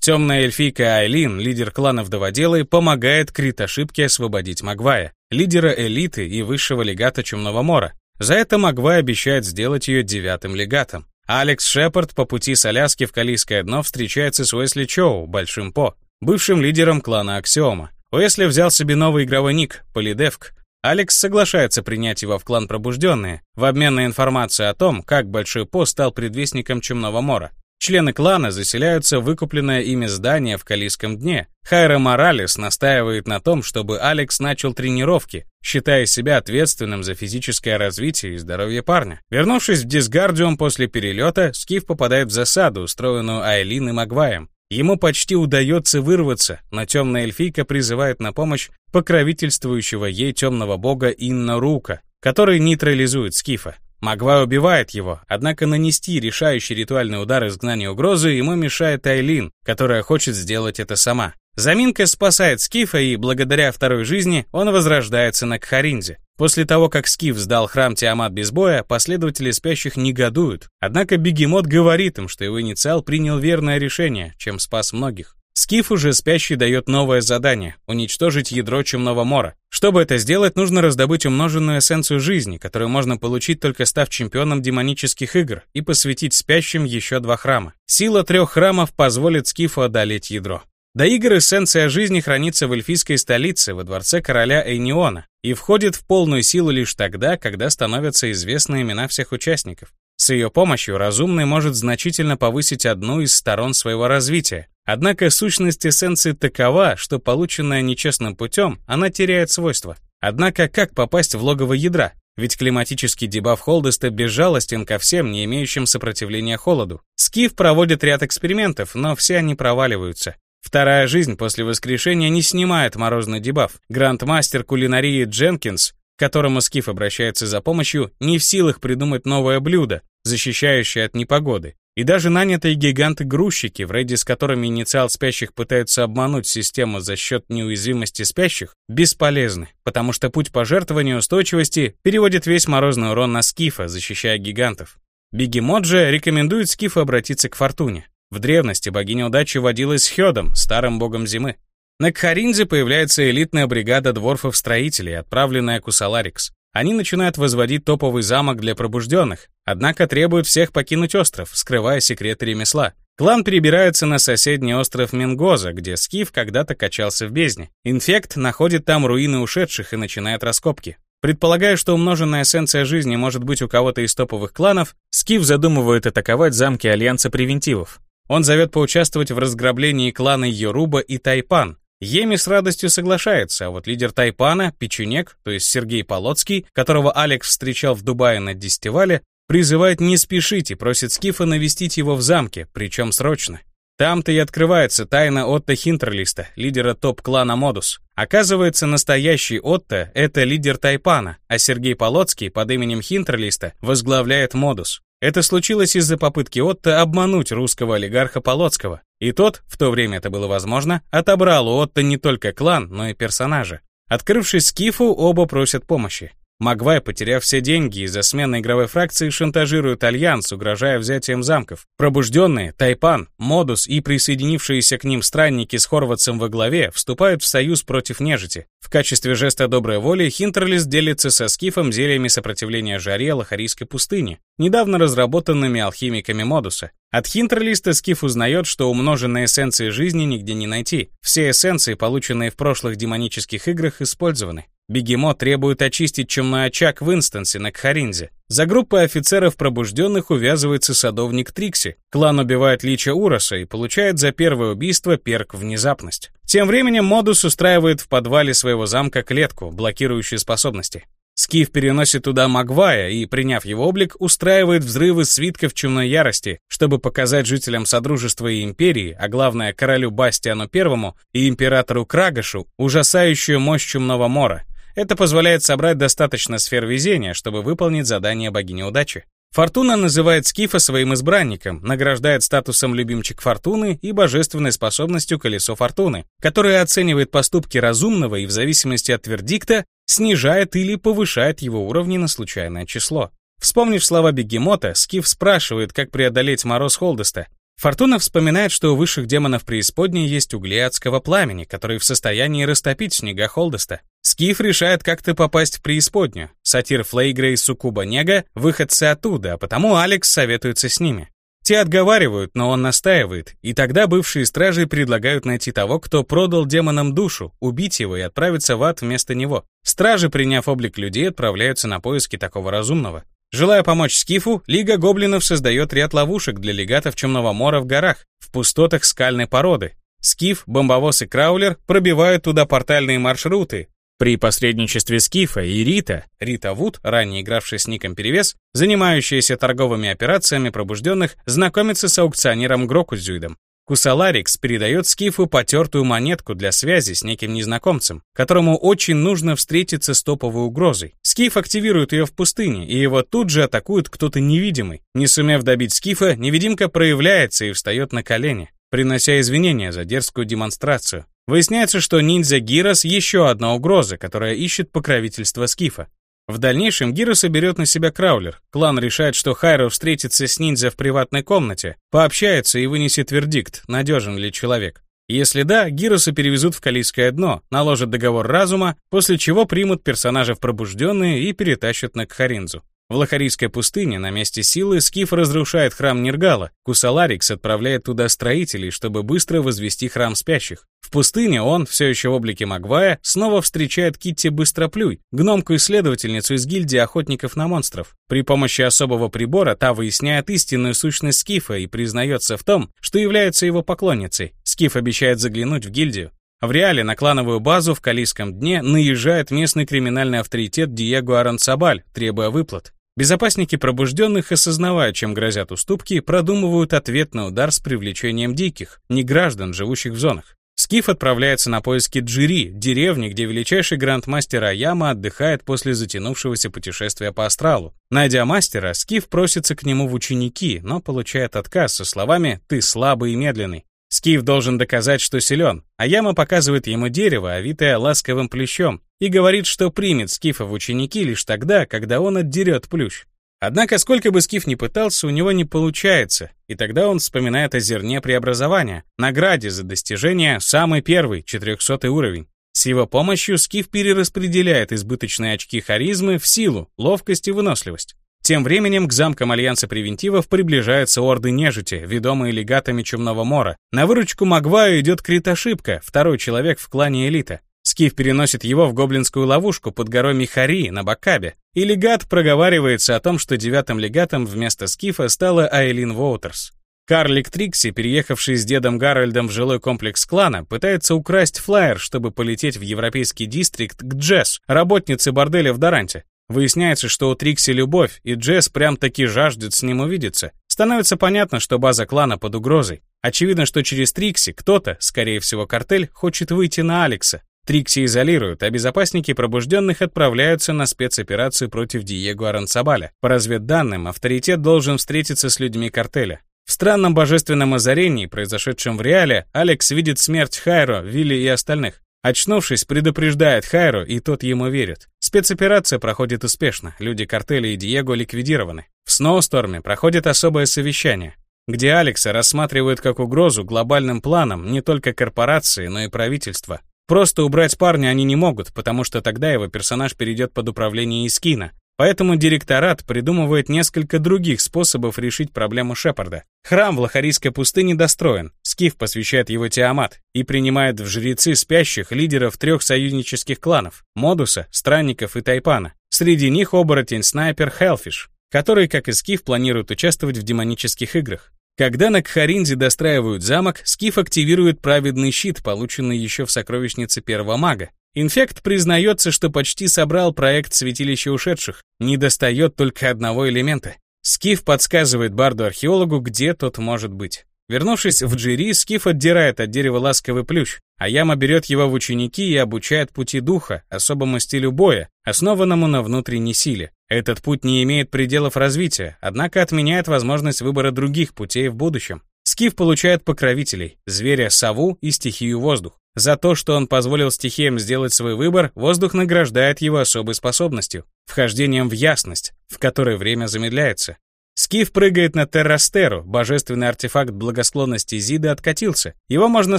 Темная эльфийка Айлин, лидер клана Вдоводелы, помогает Крит ошибке освободить Магвая, лидера элиты и высшего легата Чумного Мора. За это Магвай обещает сделать ее девятым легатом. Алекс Шепард по пути с Аляски в Калийское дно встречается с Уэсли Чоу, Большим По, бывшим лидером клана Аксиома. Уэсли взял себе новый игровой ник, Полидевк. Алекс соглашается принять его в клан Пробужденные в обмен на информацию о том, как Большой По стал предвестником Чумного Мора. Члены клана заселяются в выкупленное ими здание в Калийском дне. Хайра Моралес настаивает на том, чтобы Алекс начал тренировки, считая себя ответственным за физическое развитие и здоровье парня. Вернувшись в Дисгардиум после перелета, Скиф попадает в засаду, устроенную Айлин и Магваем. Ему почти удается вырваться, но темная эльфийка призывает на помощь покровительствующего ей темного бога Инна Рука, который нейтрализует Скифа. Магвай убивает его, однако нанести решающий ритуальный удар изгнания угрозы ему мешает Айлин, которая хочет сделать это сама. Заминка спасает Скифа, и благодаря второй жизни он возрождается на Кхаринзе. После того, как Скиф сдал храм Тиамат без боя, последователи спящих негодуют. Однако Бегемот говорит им, что его инициал принял верное решение, чем спас многих. Скиф уже спящий дает новое задание — уничтожить ядро Чумного Мора. Чтобы это сделать, нужно раздобыть умноженную эссенцию жизни, которую можно получить только став чемпионом демонических игр, и посвятить спящим еще два храма. Сила трех храмов позволит Скифу одолеть ядро. До игр эссенция жизни хранится в эльфийской столице, во дворце короля Эйниона, и входит в полную силу лишь тогда, когда становятся известны имена всех участников. С ее помощью разумный может значительно повысить одну из сторон своего развития. Однако сущность эссенции такова, что полученная нечестным путем, она теряет свойства. Однако как попасть в логово ядра? Ведь климатический дебаф Холдеста безжалостен ко всем, не имеющим сопротивления холоду. Скиф проводит ряд экспериментов, но все они проваливаются. Вторая жизнь после воскрешения не снимает морозный дебаф. Грандмастер кулинарии Дженкинс, к которому Скиф обращается за помощью, не в силах придумать новое блюдо, защищающее от непогоды. И даже нанятые гиганты-грузчики, в рейде с которыми инициал спящих пытаются обмануть систему за счет неуязвимости спящих, бесполезны, потому что путь пожертвования устойчивости переводит весь морозный урон на Скифа, защищая гигантов. Бегемот же рекомендует Скифу обратиться к Фортуне. В древности богиня удачи водилась Хёдом, старым богом зимы. На Кхаринзе появляется элитная бригада дворфов-строителей, отправленная к Усаларикс. Они начинают возводить топовый замок для пробужденных, однако требуют всех покинуть остров, скрывая секреты ремесла. Клан перебирается на соседний остров Мингоза, где Скиф когда-то качался в бездне. Инфект находит там руины ушедших и начинает раскопки. Предполагая, что умноженная эссенция жизни может быть у кого-то из топовых кланов, Скиф задумывает атаковать замки Альянса Превентивов. Он зовет поучаствовать в разграблении клана Йоруба и Тайпан. Еми с радостью соглашается, а вот лидер Тайпана, Печенек, то есть Сергей Полоцкий, которого Алекс встречал в Дубае на Дестивале, призывает не спешить и просит Скифа навестить его в замке, причем срочно. Там-то и открывается тайна Отто Хинтерлиста, лидера топ-клана Модус. Оказывается, настоящий Отто — это лидер Тайпана, а Сергей Полоцкий под именем Хинтерлиста возглавляет Модус. Это случилось из-за попытки Отто обмануть русского олигарха Полоцкого. И тот, в то время это было возможно, отобрал у Отто не только клан, но и персонажа. Открывшись Скифу, оба просят помощи. Магвай, потеряв все деньги из-за смены игровой фракции, шантажирует Альянс, угрожая взятием замков. Пробужденные, Тайпан, Модус и присоединившиеся к ним странники с Хорватцем во главе вступают в союз против нежити. В качестве жеста доброй воли Хинтерлис делится со Скифом зельями сопротивления жаре Лохарийской пустыни, недавно разработанными алхимиками Модуса. От Хинтерлиса Скиф узнает, что умноженные эссенции жизни нигде не найти. Все эссенции, полученные в прошлых демонических играх, использованы. Бегемот требует очистить чумной очаг в инстансе на Кхаринзе. За группой офицеров пробужденных увязывается садовник Трикси. Клан убивает Лича Уроса и получает за первое убийство перк «Внезапность». Тем временем Модус устраивает в подвале своего замка клетку, блокирующую способности. Скиф переносит туда Магвая и, приняв его облик, устраивает взрывы свитков чумной ярости, чтобы показать жителям Содружества и Империи, а главное королю Бастиану Первому и императору Крагашу, ужасающую мощь чумного мора, это позволяет собрать достаточно сфер везения, чтобы выполнить задание богини удачи. Фортуна называет Скифа своим избранником, награждает статусом любимчик Фортуны и божественной способностью Колесо Фортуны, которое оценивает поступки разумного и в зависимости от вердикта снижает или повышает его уровни на случайное число. Вспомнив слова Бегемота, Скиф спрашивает, как преодолеть мороз Холдеста. Фортуна вспоминает, что у высших демонов преисподней есть угли адского пламени, которые в состоянии растопить снега Холдеста. Скиф решает как-то попасть в преисподнюю. Сатир Флейгра и Сукуба Нега — выходцы оттуда, а потому Алекс советуется с ними. Те отговаривают, но он настаивает, и тогда бывшие стражи предлагают найти того, кто продал демонам душу, убить его и отправиться в ад вместо него. Стражи, приняв облик людей, отправляются на поиски такого разумного. Желая помочь Скифу, Лига Гоблинов создает ряд ловушек для легатов Чумного Мора в горах, в пустотах скальной породы. Скиф, бомбовоз и краулер пробивают туда портальные маршруты. При посредничестве Скифа и Рита, Рита Вуд, ранее игравшая с ником Перевес, занимающаяся торговыми операциями пробужденных, знакомится с аукционером Грокузюидом. Кусаларикс передает Скифу потертую монетку для связи с неким незнакомцем, которому очень нужно встретиться с топовой угрозой. Скиф активирует ее в пустыне, и его тут же атакует кто-то невидимый. Не сумев добить Скифа, невидимка проявляется и встает на колени, принося извинения за дерзкую демонстрацию. Выясняется, что ниндзя Гирос еще одна угроза, которая ищет покровительство Скифа. В дальнейшем Гироса берет на себя Краулер. Клан решает, что Хайро встретится с ниндзя в приватной комнате, пообщается и вынесет вердикт, надежен ли человек. Если да, Гироса перевезут в Калийское дно, наложат договор разума, после чего примут персонажа в пробужденные и перетащат на Кхаринзу. В Лохарийской пустыне на месте силы Скиф разрушает храм Нергала. Кусаларикс отправляет туда строителей, чтобы быстро возвести храм спящих. В пустыне он, все еще в облике Магвая, снова встречает Китти Быстроплюй, гномку-исследовательницу из гильдии охотников на монстров. При помощи особого прибора та выясняет истинную сущность Скифа и признается в том, что является его поклонницей. Скиф обещает заглянуть в гильдию. В реале на клановую базу в Калийском дне наезжает местный криминальный авторитет Диего Арансабаль, требуя выплат. Безопасники пробужденных, осознавая, чем грозят уступки, продумывают ответ на удар с привлечением диких, не граждан, живущих в зонах. Скиф отправляется на поиски Джири, деревни, где величайший грандмастер Аяма отдыхает после затянувшегося путешествия по астралу. Найдя мастера, Скиф просится к нему в ученики, но получает отказ со словами «ты слабый и медленный». Скиф должен доказать, что силен, а Яма показывает ему дерево, овитое ласковым плющом, и говорит, что примет Скифа в ученики лишь тогда, когда он отдерет плющ. Однако, сколько бы Скиф ни пытался, у него не получается, и тогда он вспоминает о зерне преобразования, награде за достижение самый первый, 400 уровень. С его помощью Скиф перераспределяет избыточные очки харизмы в силу, ловкость и выносливость. Тем временем к замкам Альянса Превентивов приближаются орды нежити, ведомые легатами Чумного Мора. На выручку Магваю идет Крит Ошибка, второй человек в клане Элита. Скиф переносит его в гоблинскую ловушку под горой Михари на Бакабе, и легат проговаривается о том, что девятым легатом вместо Скифа стала Айлин Воутерс. Карлик Трикси, переехавший с дедом Гарольдом в жилой комплекс клана, пытается украсть флайер, чтобы полететь в европейский дистрикт к Джесс, работнице борделя в Даранте. Выясняется, что у Трикси любовь, и Джесс прям-таки жаждет с ним увидеться. Становится понятно, что база клана под угрозой. Очевидно, что через Трикси кто-то, скорее всего картель, хочет выйти на Алекса. Трикси изолируют, а безопасники пробужденных отправляются на спецоперацию против Диего Арансабаля. По разведданным, авторитет должен встретиться с людьми картеля. В странном божественном озарении, произошедшем в реале, Алекс видит смерть Хайро, Вилли и остальных. Очнувшись, предупреждает Хайро, и тот ему верит. Спецоперация проходит успешно, люди картеля и Диего ликвидированы. В Сноусторме проходит особое совещание, где Алекса рассматривают как угрозу глобальным планам не только корпорации, но и правительства. Просто убрать парня они не могут, потому что тогда его персонаж перейдет под управление Искина, Поэтому директорат придумывает несколько других способов решить проблему Шепарда. Храм в Лохарийской пустыне достроен, Скиф посвящает его Тиамат и принимает в жрецы спящих лидеров трех союзнических кланов – Модуса, Странников и Тайпана. Среди них оборотень-снайпер Хелфиш, который, как и Скиф, планирует участвовать в демонических играх. Когда на Кхаринзе достраивают замок, Скиф активирует праведный щит, полученный еще в сокровищнице первого мага, Инфект признается, что почти собрал проект Святилища ушедших, не достает только одного элемента. Скиф подсказывает Барду-археологу, где тот может быть. Вернувшись в Джири, Скиф отдирает от дерева ласковый плющ, а Яма берет его в ученики и обучает пути духа, особому стилю боя, основанному на внутренней силе. Этот путь не имеет пределов развития, однако отменяет возможность выбора других путей в будущем. Скиф получает покровителей, зверя сову и стихию воздух. За то, что он позволил стихиям сделать свой выбор, воздух награждает его особой способностью — вхождением в ясность, в которой время замедляется. Скиф прыгает на Террастеру, божественный артефакт благосклонности Зиды откатился. Его можно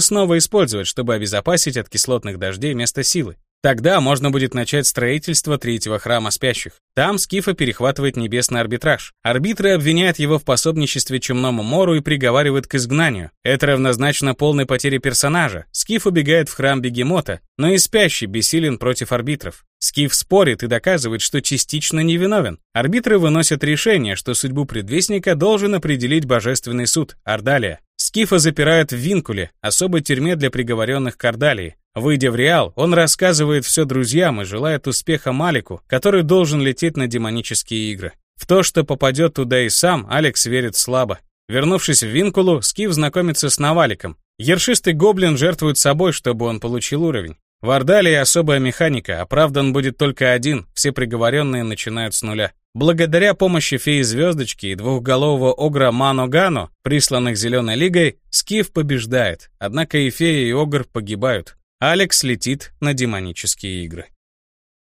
снова использовать, чтобы обезопасить от кислотных дождей место силы. Тогда можно будет начать строительство третьего храма спящих. Там Скифа перехватывает небесный арбитраж. Арбитры обвиняют его в пособничестве Чумному Мору и приговаривают к изгнанию. Это равнозначно полной потере персонажа. Скиф убегает в храм Бегемота, но и спящий бессилен против арбитров. Скиф спорит и доказывает, что частично невиновен. Арбитры выносят решение, что судьбу предвестника должен определить божественный суд, Ордалия. Скифа запирают в Винкуле, особой тюрьме для приговоренных к Ордалии. Выйдя в Реал, он рассказывает все друзьям и желает успеха Малику, который должен лететь на демонические игры. В то, что попадет туда и сам, Алекс верит слабо. Вернувшись в Винкулу, Скиф знакомится с Наваликом. Ершистый гоблин жертвует собой, чтобы он получил уровень. В Ордалии особая механика, оправдан будет только один, все приговоренные начинают с нуля. Благодаря помощи феи Звездочки и двухголового огра Мано Гано, присланных Зеленой Лигой, Скиф побеждает, однако и фея, и огр погибают. Алекс летит на демонические игры.